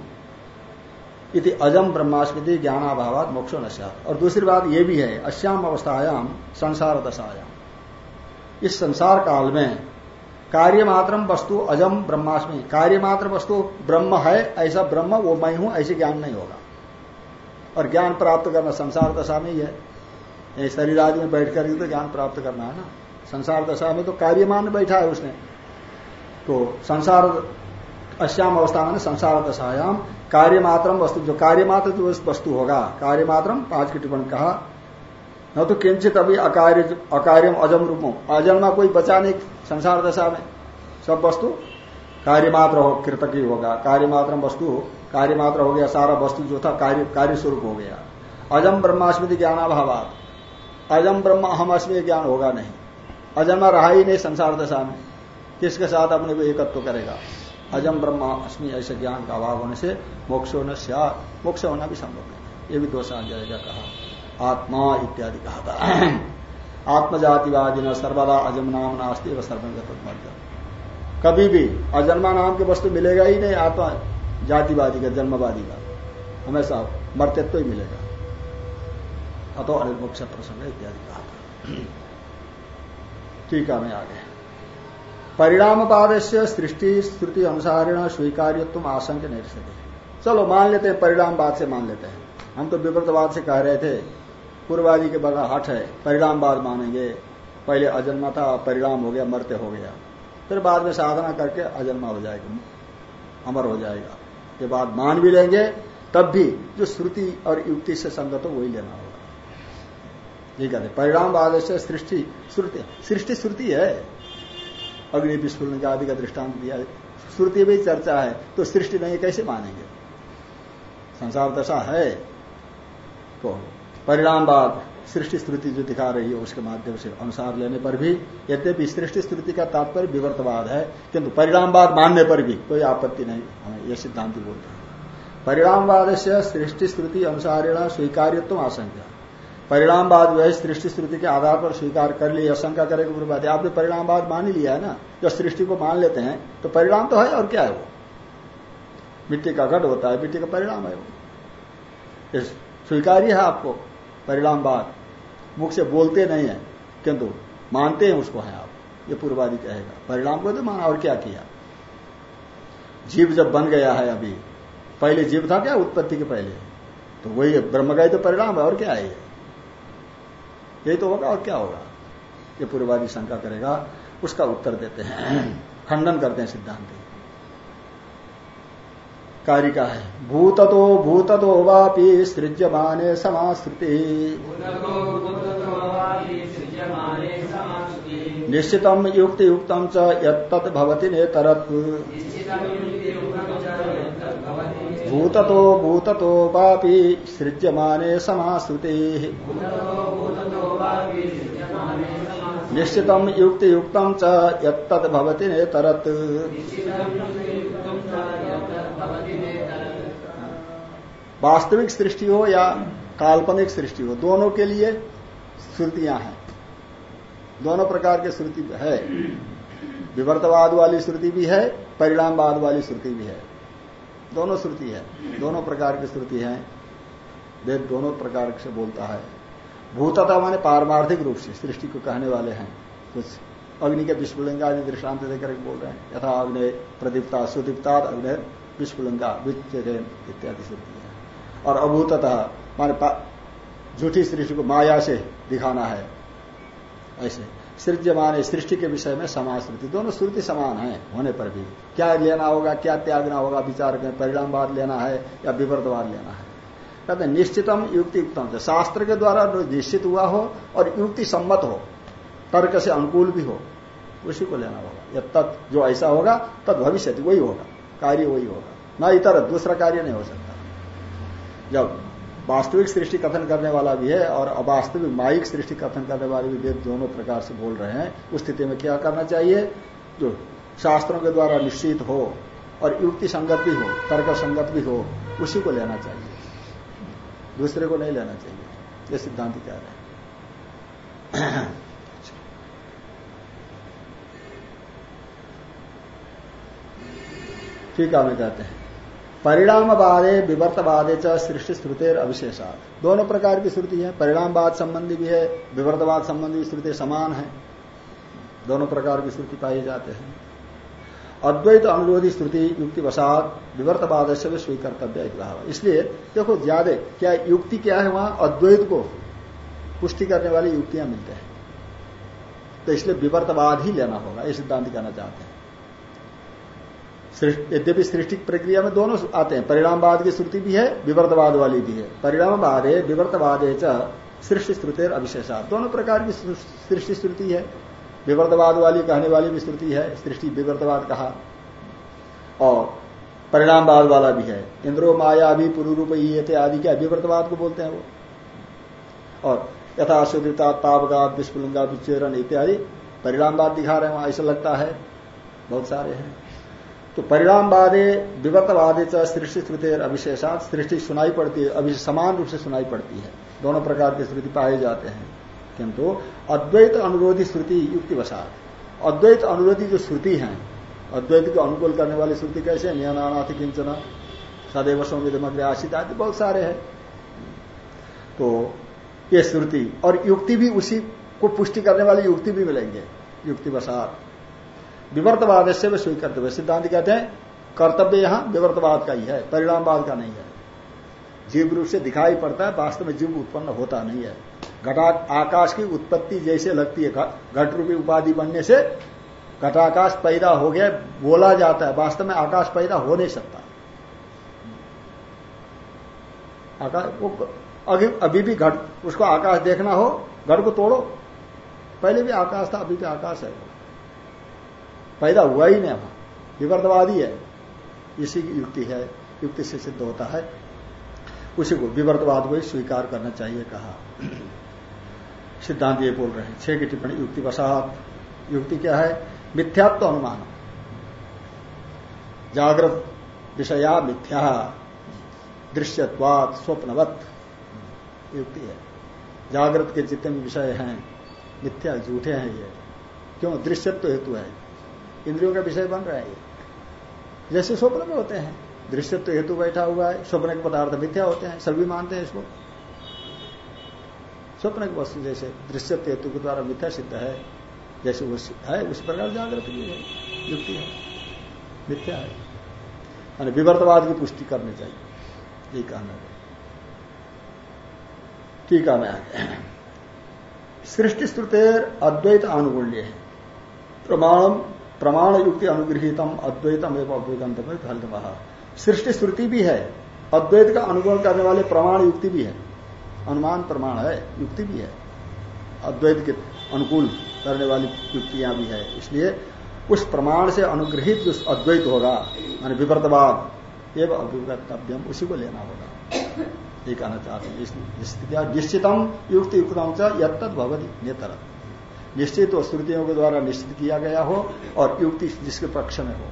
इति अजम ब्रह्मास्मृति ज्ञानाभावात मोक्षो नश्यात और दूसरी बात यह भी है, अश्याम अवस्थायाम संसार दशायाम इस संसार काल में कार्य मात्र वस्तु अजम ब्रह्मास्मि। कार्य मात्र वस्तु ब्रह्म है, ऐसा ब्रह्म, वो मैं हूँ, ऐसे ज्ञान नहीं होगा। और ज्ञान प्राप्त करना संसार दशा में ही है। शरीर आदि में बैठ कर तो ज्ञान प्राप्त करना है ना। संसार दशा में तो कार्यमान बैठा है उसने। तो संसार, अश्याम अवस्था में संसार दशायाम कार्य मात्रम वस्तु, जो कार्य मात्र जो वस्तु होगा कार्य मात्रम पाँच की टिप्पणी कहा, न तो किंचित अभी अकार्य, अकार्यम अजम रूपम अजन्मा कोई बचा नहीं, संसार दशा में, सब वस्तु कार्य मात्र हो, कृतक ही होगा कार्य मात्र वस्तु कार्य मात्र हो गया, सारा वस्तु जो था, कार्य कार्य स्वरूप हो गया। अजम ब्रह्मास्मृति ज्ञानाभाव अजम ब्रह्म अहम अस्मि ज्ञान होगा नहीं अजन्मा रहा ही नहीं संसार दशा में, किसके साथ अपने को एकत्व करेगा? अजम ब्रह्म अस्मि ऐसे ज्ञान का अभाव होने से मोक्ष होने से मोक्ष होना भी संभव है। ये भी दोष आ जाएगा कहा। आत्मा इत्यादि कहा था। आत्मजातिवादी न सर्वदा अजम नाम नास्ती व सर्वगत कभी भी अजन्मा नाम के वस्तु मिलेगा ही नहीं, आत्मा जातिवादी का, जन्मवादी का। हमेशा मर्त्यत्व ही मिलेगा। अतो अनिर्मोक्ष प्रसंग इत्यादि कहा था। ठीक है मैं आगे। परिणाम से सृष्टि स्तुति अनुसारेण स्वीकार्यत्व आशंक नहीं सके चलो, मान लेते हैं, परिणाम बाद से मान लेते हैं। हम तो विपरीतवाद से कह रहे थे, पूर्वादि के बड़ा हट है परिणामवाद मानेंगे। पहले अजन्मा था, परिणाम हो गया, मरते हो गया। फिर बाद में साधना करके अजन्मा हो जाएगा, अमर हो जाएगा। ये बात मान भी लेंगे, तब भी जो श्रुति और युक्ति से संगत हो, वही लेना होगा। ये कहते परिणामवाद से सृष्टि, श्रुति सृष्टि श्रुति है। अग्नि विस्फुलन आदि का दृष्टांत दिया श्रुति भी चर्चा है तो सृष्टि नहीं, कैसे मानेंगे? संसार दशा है। तो परिणामवाद सृष्टि स्तुति जो दिखा रही है, उसके माध्यम से अनुसार लेने पर भी, यद्यपि सृष्टि स्तुति का तात्पर्य विवर्तवाद है, किंतु परिणामवाद मानने पर भी कोई आपत्ति नहीं, हमें यह सिद्धांत बोलते हैं। परिणामवाद से सृष्टि स्तुति अनुसारेण स्वीकार्यत्व आशंका। परिणामवाद जो है सृष्टि स्तुति के आधार पर स्वीकार कर लिया शंका करेगा पूर्ववादी आपने परिणामवाद मान ही लिया है ना? जब सृष्टि को मान लेते हैं तो परिणाम तो है और क्या है वो? मिट्टी का घट होता है, मिट्टी का परिणाम है वो। स्वीकार्य है आपको, परिणामवाद। मुख से बोलते नहीं है, किंतु मानते हैं उसको है आप। ये पूर्वादि कहेगा, परिणाम को तो माना, और क्या किया? जीव जब बन गया है अभी, पहले जीव था क्या उत्पत्ति के पहले? तो वही ब्रह्म का ही तो परिणाम है, और क्या है यही तो होगा और क्या होगा? ये पूर्वादि शंका करेगा। उसका उत्तर देते हैं। खंडन करते हैं सिद्धांत। कारिका है? भूततो भूततो वापी सृज्यमाने समाश्रुति। निश्चितम युक्ति युक्तम च यत्त नेतरत्। भूततो भूततो वापी सृज्यमाने समाश्रुति। निश्चितम युक्ति युक्तम च ने तरत वास्तविक सृष्टि हो या काल्पनिक सृष्टि हो, दोनों के लिए श्रुतियाँ हैं। दोनों प्रकार के श्रुति है। विवर्तवाद वाली श्रुति भी है, परिणामवाद वाली श्रुति भी है। दोनों श्रुति है। दोनों प्रकार की श्रुति है। वेद दोनों प्रकार से बोलता है। भूतता माने पारमार्थिक रूप से सृष्टि को कहने वाले हैं। कुछ अग्नि के विस्फुलिंग आदि दृष्टांत देकर बोल रहे हैं। यथा अग्नि प्रदीप्ता सुदीप्ता अग्नि विस्फुलिंगा इत्यादि श्रुति है। और अभूतता, माने झूठी सृष्टि को माया से दिखाना है। ऐसे। सृज्यमान सृष्टि के विषय में समान श्रुति दोनों श्रुति समान है, होने पर भी। क्या लेना होगा, क्या त्यागना होगा, विचार करें, परिणामवाद लेना है या विवर्तवाद लेना है। कहते निश्चितम युक्ति युक्तम शास्त्र के द्वारा निश्चित हुआ हो और युक्ति सम्मत हो, तर्क से अनुकूल भी हो, उसी को लेना होगा। या तत् जो ऐसा होगा तद भविष्य वही होगा। कार्य वही होगा। न इतर, दूसरा कार्य नहीं हो सकता। जब वास्तविक सृष्टि कथन करने वाला भी है और अवास्तविक माइक सृष्टि कथन करने वाले भी वेद दोनों प्रकार से बोल रहे हैं। उस स्थिति में क्या करना चाहिए? जो शास्त्रों के द्वारा निश्चित हो और युक्ति संगत भी हो, तर्क संगत भी हो, उसी को लेना चाहिए। दूसरे को नहीं लेना चाहिए। ये सिद्धांत कह रहे हैं। ठीक है कहते हैं। परिणामवादे विवर्तवादे च सृष्टि श्रुतेर अविशेषात। दोनों प्रकार की श्रुति है। परिणामवाद संबंधी भी है, विवर्तवाद संबंधी श्रुति समान है। दोनों प्रकार की श्रुति पाए जाते हैं। अद्वैत अनुरोधी श्रुति युक्ति वसात विवर्तवाद से भी स्वीकर्तव्य इसलिए देखो, ज़्यादा, क्या युक्ति क्या है वहाँ? अद्वैत को पुष्टि करने वाली युक्तियाँ मिलते हैं। तो इसलिए विवर्तवाद ही लेना होगा, ये सिद्धांत कहना चाहते हैं। यद्यपि सृष्टि प्रक्रिया में दोनों आते हैं, परिणामवाद की श्रुति भी है, विवर्तवाद वाली भी है। परिणामवाद है विवर्तवाद है सृष्टि श्रुति अविशेषा। दोनों प्रकार की सृष्टि श्रुति है। विवर्तवाद वाली कहने वाली भी श्रुति है, सृष्टि विवर्तवाद कहा। और परिणामवाद वाला भी है। इंद्रो माया भी पुरु रूप आदि के अभिवर्तवाद को बोलते हैं वो। और यथा सुदृता तापगात विस्फुलिंगा विचेरण इत्यादि परिणामवाद दिखा रहे हैं, ऐसा लगता है। बहुत सारे हैं। तो परिणामवादे विगतवादे च सृष्टि श्रुति अविशेषात सृष्टि सुनाई पड़ती है, अभी समान रूप से सुनाई पड़ती है। दोनों प्रकार की श्रुति पाए जाते हैं। किंतु अद्वैत अनुरोधी श्रुति युक्ति वसात अद्वैत अनुरोधी जो श्रुति है, अद्वैत को अनुकूल करने वाली श्रुति कैसे नियनानाथ किंचना, सदैव सौमिधमग्र आशित आदि बहुत सारे हैं। तो ये श्रुति और युक्ति भी उसी को पुष्टि करने वाली युक्ति भी मिलेंगे। युक्ति वसात विवर्तवाद से वे स्वीकृत हुए सिद्धांत कहते हैं, कर्तव्य यहाँ विवर्तवाद का ही है, परिणामवाद का नहीं है। जीव रूप से दिखाई पड़ता है, वास्तव में जीव उत्पन्न होता नहीं है। घटा, आकाश की उत्पत्ति जैसे लगती है घट रूपी उपाधि बनने से घटाकाश पैदा हो गया, बोला जाता है, वास्तव में आकाश पैदा हो नहीं सकता। आकाश, वो अभी अभी भी घट, उसको आकाश देखना हो घट को तोड़ो। पहले भी आकाश था, अभी भी आकाश है। पैदा हुआ ही नहीं वहाँ विवर्तवादी है। इसी की युक्ति है। युक्ति से सिद्ध होता है। उसी को विवर्तवाद को ही स्वीकार करना चाहिए कहा। सिद्धांत ये बोल रहे हैं। छह की टिप्पणी, युक्ति वसात युक्ति क्या है? मिथ्यात्व तो अनुमान। जागृत विषया मिथ्या। दृश्यत्वाद स्वप्नवत। युक्ति है। जागृत के जितने भी विषय हैं, मिथ्या झूठे हैं ये। क्यों? दृश्यत्व हेतु है। इंद्रियों का विषय बन रहा है जैसे स्वप्न में होते हैं। दृश्यत्व हेतु बैठा हुआ है, स्वप्न के पदार्थ मिथ्या होते हैं सभी मानते हैं इसको। स्वप्न की वस्तु जैसे दृश्यत्व हेतु के द्वारा मिथ्या सिद्ध है, जैसे वो है, उस प्रकार जागृत भी है, युक्ति है, मिथ्या है। यानी विवर्तवाद की पुष्टि करनी चाहिए। ये कहना है। टीका में आगे। सृष्टि स्तुतेर अद्वैत अनुकूल्य है। प्रमाण प्रमाण युक्ति अनुगृहितम अद्वैतम एवं अभ्युगंतम फलित सृष्टि श्रुति भी है अद्वैत का अनुगुण करने वाले प्रमाण युक्ति भी है अनुमान प्रमाण है युक्ति भी है अद्वैत के अनुकूल करने वाली युक्तियाँ भी है इसलिए उस प्रमाण से अनुग्रहित जो अद्वैत होगा मान विवर्तवाद एवं अभिगतव्यम उसी को लेना होगा ये कहना चाहते हैं निश्चितम युक्ति युक्तम च भवती नेतर निश्चित और श्रुतियों के द्वारा निश्चित किया गया हो और युक्ति जिसके पक्ष में हो।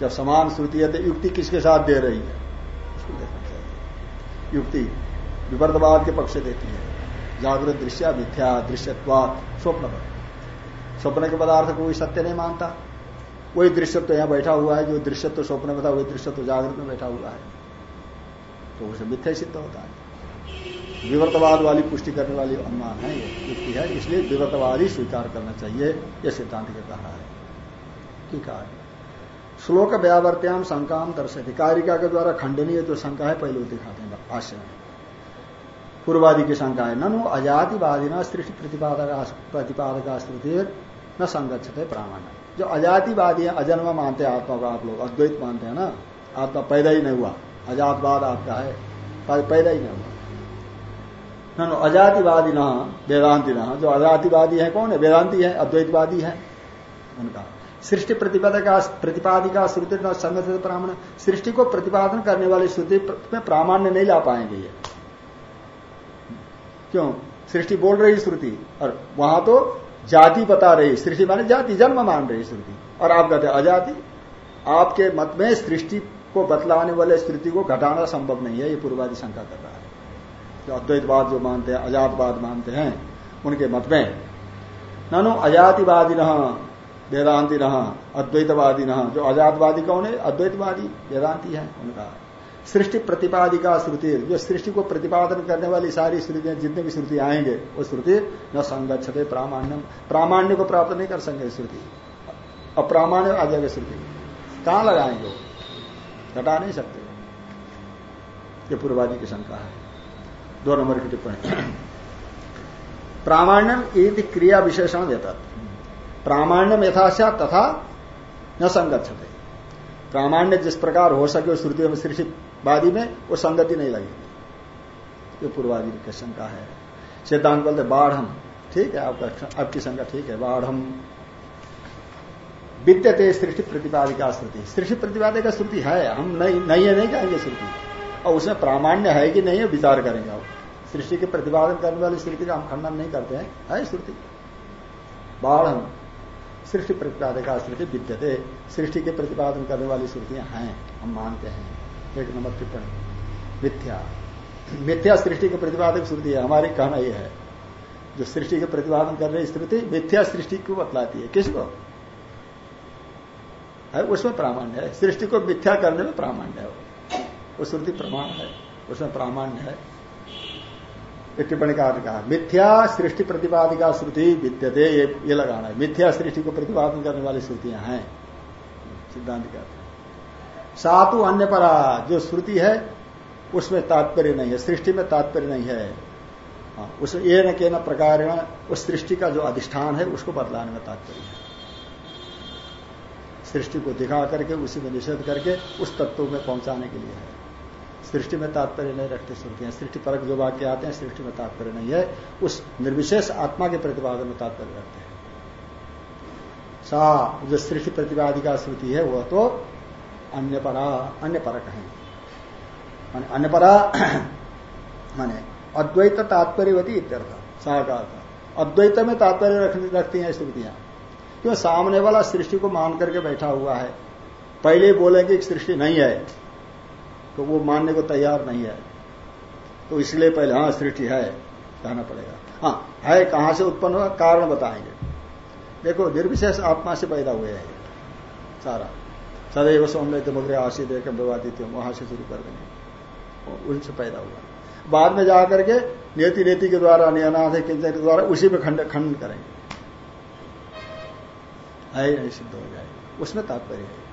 जब समान श्रुति है तो युक्ति किसके साथ दे रही है? उसको देखना चाहिए। युक्ति विवर्तवाद के पक्ष देती है। जागृत दृश्य, मिथ्या दृश्यवाद स्वप्न स्वप्न के पदार्थ कोई सत्य नहीं मानता। वही दृश्यत्व तो यहाँ बैठा हुआ है, जो दृश्यत्व स्वप्न में था, वही दृश्यत्व जागृत में बैठा हुआ है। तो उसे मिथ्या सिद्ध होता है। विवर्तवाद वाली पुष्टि करने वाली अनुमान है, ये युक्ति है। इसलिए विवर्तवाद ही स्वीकार करना चाहिए यह सिद्धांत के कहा है। ठीक है। श्लोक व्यावर्त्याम शंकाम दर्शक कारिका के द्वारा खंडनीय जो शंका है, पहले दिखाते हैं आश्रय में पूर्वादि की शंका है, ननु अजातिवादी न सृष्टि प्रतिपादक प्रतिपादक न संगच्छते प्रामाण्य जो अजातिवादी है, अजन्म मानते हैं, आत्मा को आप लोग, अद्वैत मानते हैं ना? आत्मा पैदा ही नहीं हुआ। अजातवाद आपका है पैदा ही नहीं हुआ। न अजातिवादी न, वेदांति न। जो अजातिवादी है कौन है? वेदांति है, अद्वैतवादी है। उनका सृष्टि प्रतिपादका प्रतिपादिका श्रुति न, संगत प्रामाण्य सृष्टि को प्रतिपादन करने वाली श्रुति में प्रामाण्य नहीं ला पाएँगे ये। क्यों? सृष्टि बोल रही श्रुति, और वहाँ तो जाति बता रही। सृष्टि माने जाति, जन्म मान रही श्रुति। और आप कहते अजाति? आपके मत में सृष्टि को बतलाने वाले स्थिति को घटाना संभव नहीं है, ये पूर्वादि शंका कर रहा जो अद्वैतवाद जो मानते हैं, अजातवाद मानते हैं, उनके मत में। ननु अजातिवादी न वेदांति न अद्वैतवादी न जो अजातवादी कौन है? अद्वैतवादी, वेदांति है उनका। सृष्टि प्रतिपादिका श्रुति, जो सृष्टि को प्रतिपादन करने वाली सारी श्रुतियाँ, जितने भी श्रुति आएँगे, वो श्रुति न संगच्छते प्रामाण्यम। प्रामाण्य को प्राप्त नहीं कर सकेंगे श्रुति। अप्रामाण्य आ जाएगा श्रुति। कहाँ लगाएँगे वो? घटा नहीं सकते। ये पूर्वादि की शंका है। दो नंबर की टिप्पणी। प्रामाण्यम यदि क्रिया विशेषण देता प्रामाण्यम यथाशा तथा न संगच्छते। प्रामाण्य जिस प्रकार हो सके श्रुतियों में सृष्टि वादी में वो संगति नहीं लगेगी। ये पूर्वादि की शंका है। सिद्धांत बोलते बाढ़ ठीक है, आपका आपकी शंका ठीक है बाढ़ विद्यते सृष्टि प्रतिपादिका श्रुति। सृष्टि प्रतिपादिका श्रुति है, हम नहीं नहीं है, नहीं कहेंगे श्रुति। और उसमें प्रामाण्य है कि नहीं है विचार करेंगे आप। सृष्टि के प्रतिपादन करने वाली श्रुति का हम खंडन नहीं करते हैं। है श्रुति? बाढ़, सृष्टि प्रतिपादिका श्रुति विद्यते। सृष्टि के प्रतिपादन करने वाली श्रुतियाँ हैं, हम मानते हैं। एक नंबर टिप्पणी। मिथ्या। मिथ्या सृष्टि के प्रतिपादक श्रुति है। हमारे कहना यह है। जो सृष्टि के प्रतिपादन कर रही श्रुति मिथ्या सृष्टि को बतलाती है। किसको? है, उसमें प्रामाण्य है। सृष्टि को मिथ्या करने में प्रामाण्य है वो श्रुति प्रमाण है उसमें प्रामाण्य है। टिप्पणी का कहा मिथ्या सृष्टि प्रतिपादिका श्रुति विद्यते ये, ये लगाना है। मिथ्या सृष्टि को प्रतिपादन करने वाली श्रुतियाँ हैं। सिद्धांत कहते हैं। सातु अन्य परा जो श्रुति है उसमें तात्पर्य नहीं है सृष्टि में तात्पर्य नहीं है। हाँ, उसमें ये न के न प्रकार उस सृष्टि का जो अधिष्ठान है उसको बदलाने में तात्पर्य है। सृष्टि को दिखा करके उसी में निषेध करके उस तत्व में पहुँचाने के लिए है। सृष्टि में तात्पर्य नहीं रखते श्रुतियाँ सृष्टि परक जो वाक्य आते हैं, सृष्टि में तात्पर्य नहीं है। उस निर्विशेष आत्मा के प्रतिपादन में तात्पर्य रखते हैं। सा, जो सृष्टि प्रतिपादी का श्रुति है, वह तो अन्य परा अन्य परक है। माने अन्य परा माने अद्वैत तात्पर्यवती इत्यर्थ, साकार का। अद्वैत में तात्पर्य रखती हैं श्रुतियाँ। क्यों? सामने वाला सृष्टि को मान करके बैठा हुआ है। पहले बोले कि सृष्टि नहीं है। तो वो मानने को तैयार नहीं है। तो इसलिए पहले हाँ सृष्टि है कहना पड़ेगा। हाँ है कहाँ से उत्पन्न हुआ, कारण बताएँगे। देखो, निर्विशेष आत्मा से पैदा हुए हैं सारा। सदैव सौम्य मुग्र आशी देकर विवादित वहाँ से शुरू कर देंगे। उनसे पैदा हुआ। बाद में जाकर के नेति नेति के द्वारा नियनाथ किंचन के द्वारा, उसी में खंड खंडन करेंगे। है नहीं सिद्ध हो जाएगा। उसमें तात्पर्य है।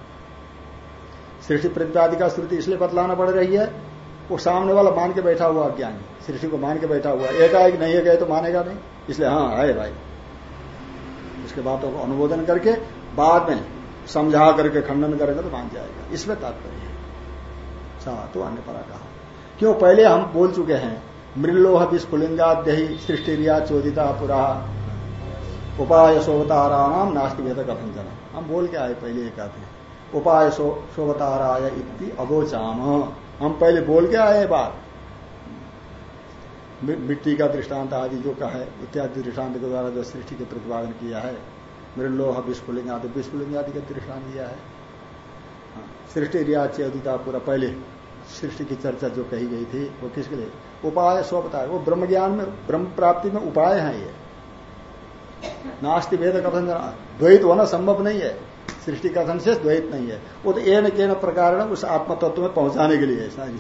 सृष्टि प्रतिपादि का श्रुति इसलिए बतलाना पड़ रही है, वो सामने वाला मान के बैठा हुआ अज्ञानी, सृष्टि को मान के बैठा हुआ, एकाएक नहीं है गए तो मानेगा नहीं, इसलिए हाँ है भाई। उसके बाद को अनुमोदन करके बाद में समझा करके खंडन करेगा तो मान जाएगा। इसमें तात्पर्य है। तो अन्य परा कहा। क्यों? पहले हम बोल चुके हैं, मृलोह विस्फुलिंगाद्यही सृष्टिरिया चोदिता पुरा। उपाय शोभताराम नास्ति वेद कथन हम बोल के आए, पहले एक आते उपाय शोभताराय इति अगोचाम। हम पहले बोल के आए बात। मिट्टी का दृष्टांत आदि जो कहा है इत्यादि दृष्टांत के द्वारा जो सृष्टि के प्रतिपादन किया है मृलोह विस्फुलिंग आदि विस्फुलिंग आदि का दृष्टांत दिया है। हाँ, सृष्टि रियाच अधिता पूरा पहले सृष्टि की चर्चा जो कही गई थी वो किसके लिए? उपाय स्व बताए वो ब्रह्म ज्ञान में ब्रह्म प्राप्ति में उपाय है ये। नास्ति वेद कथन द्वैत होना संभव नहीं है। सृष्टि कथन से द्वैत नहीं है। वो तो एन के न प्रकार उस आत्म तत्व में पहुँचाने के लिए सारी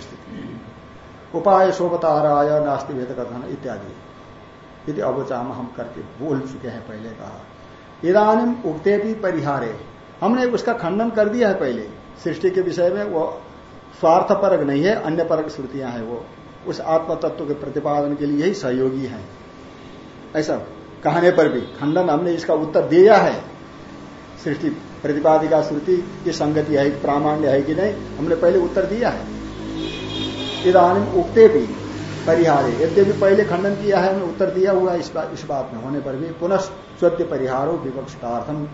स्थिति। उपाय शोभताराय, नास्ति वेद कथन इत्यादि। यदि अवचाम हम करके बोल चुके हैं पहले कहा। इधानी उगते भी परिहारे। हमने उसका खंडन कर दिया है पहले। सृष्टि के विषय में वो स्वार्थ परक नहीं है अन्य परक श्रुतियाँ हैं वो। उस आत्म तत्व के प्रतिपादन के लिए ही सहयोगी हैं। ऐसा कहने पर भी खंडन हमने इसका उत्तर दिया है। सृष्टि प्रतिपादिका श्रुति की संगति है, प्रामाण्य है कि नहीं, हमने पहले उत्तर दिया है। इधानी उगते भी परिहारे, यद्यपि पहले खंडन किया है, हमने उत्तर दिया हुआ इस बात इस बात में, होने पर भी पुनः स्वद्य परिहारो विवक्षितार्थम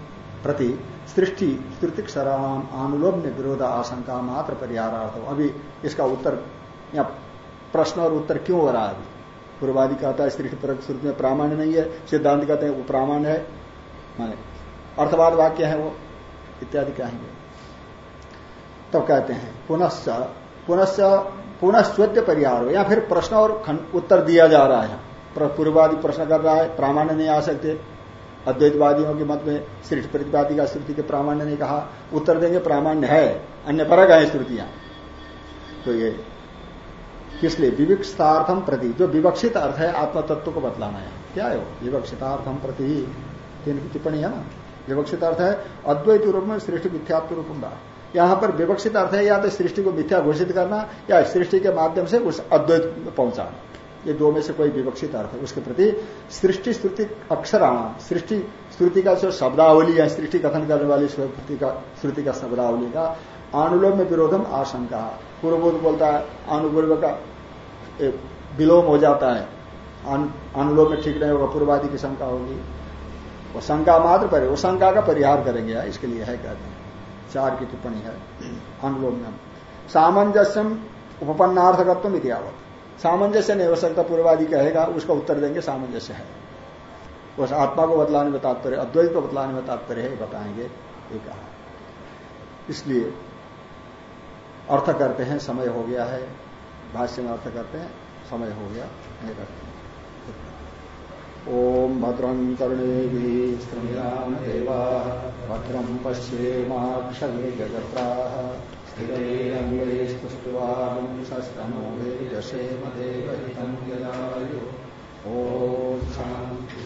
प्रति सृष्टि स्तृतिक सराम अनुलोम ने विरोध आशंका मात्र परिहारार्थ। अभी इसका उत्तर, या प्रश्न और उत्तर क्यों हो रहा है अभी? पूर्वादि कहता है, सृष्टि में प्रामाण्य नहीं है, सिद्धांत कहते हैं, वो प्रामाण्य है। माने अर्थवाद वाक्य है वो, इत्यादि कहेंगे। तो कहते हैं, पुनश्च पुनश्च पुनः स्वद्य परिहार हो या फिर प्रश्न और उत्तर दिया जा रहा है। पूर्ववादी प्रश्न कर रहा है, प्रामाण्य नहीं आ सकते। अद्वैतवादियों के मत में सृष्टि प्रतिपादी का श्रुति के प्रामाण्य नहीं कहा। उत्तर देंगे प्रामाण्य है, अन्य परक है श्रुतियाँ। तो ये, किस लिए? विवक्षितार्थम प्रति, जो विवक्षित अर्थ है आत्म तत्व को बतलाना है। क्या है वो? विवक्षितार्थम प्रति, तीन की टिप्पणी है ना? विवक्षित अर्थ है। अद्वैत रूप में सृष्टि मिथ्यात्व रूप यहाँ पर विवक्षित अर्थ है, या तो सृष्टि को मिथ्या घोषित करना, या सृष्टि के माध्यम से उस अद्वैत में पहुंचाना। ये दो में से कोई विवक्षित अर्थ है। उसके प्रति सृष्टि स्तुति अक्षराणा, सृष्टि स्तुति का जो शब्दावली है, सृष्टि कथन करने वाली श्रुति का श्रुति का शब्दावली का अनुलोम में विरोधम आशंका। पूर्वबोध बोलता है अनुपूर्व का विलोम हो जाता है। अनुलोम में ठीक नहीं होगा, पूर्वादि की शंका होगी। वो शंका मात्र पर वो शंका का परिहार करेंगे इसके लिए है कहते हैं चार की टिप्पणी है, अनुलोम में सामंजस्यम उपपन्नार्थकत्व इतिहावत सामंजस्य नहीं हो सकता पूर्वादि कहेगा, उसका उत्तर देंगे, सामंजस्य है। उस आत्मा को बतलाने में तात्पर्य, अद्वैत को बतलाने में तात्पर्य है बताएँगे, ये कहा। इसलिए अर्थ करते हैं, समय हो गया है, भाष्य में अर्थ करते हैं, समय हो गया नहीं करते ओम भद्रं कर्णे भद्रं भद्रम स्थिरैरङ्गैस्तुष्ट्वानं शस्त्रमोभिर्यशेम देवहितं यदायु। ॐ शान्ति शान्ति।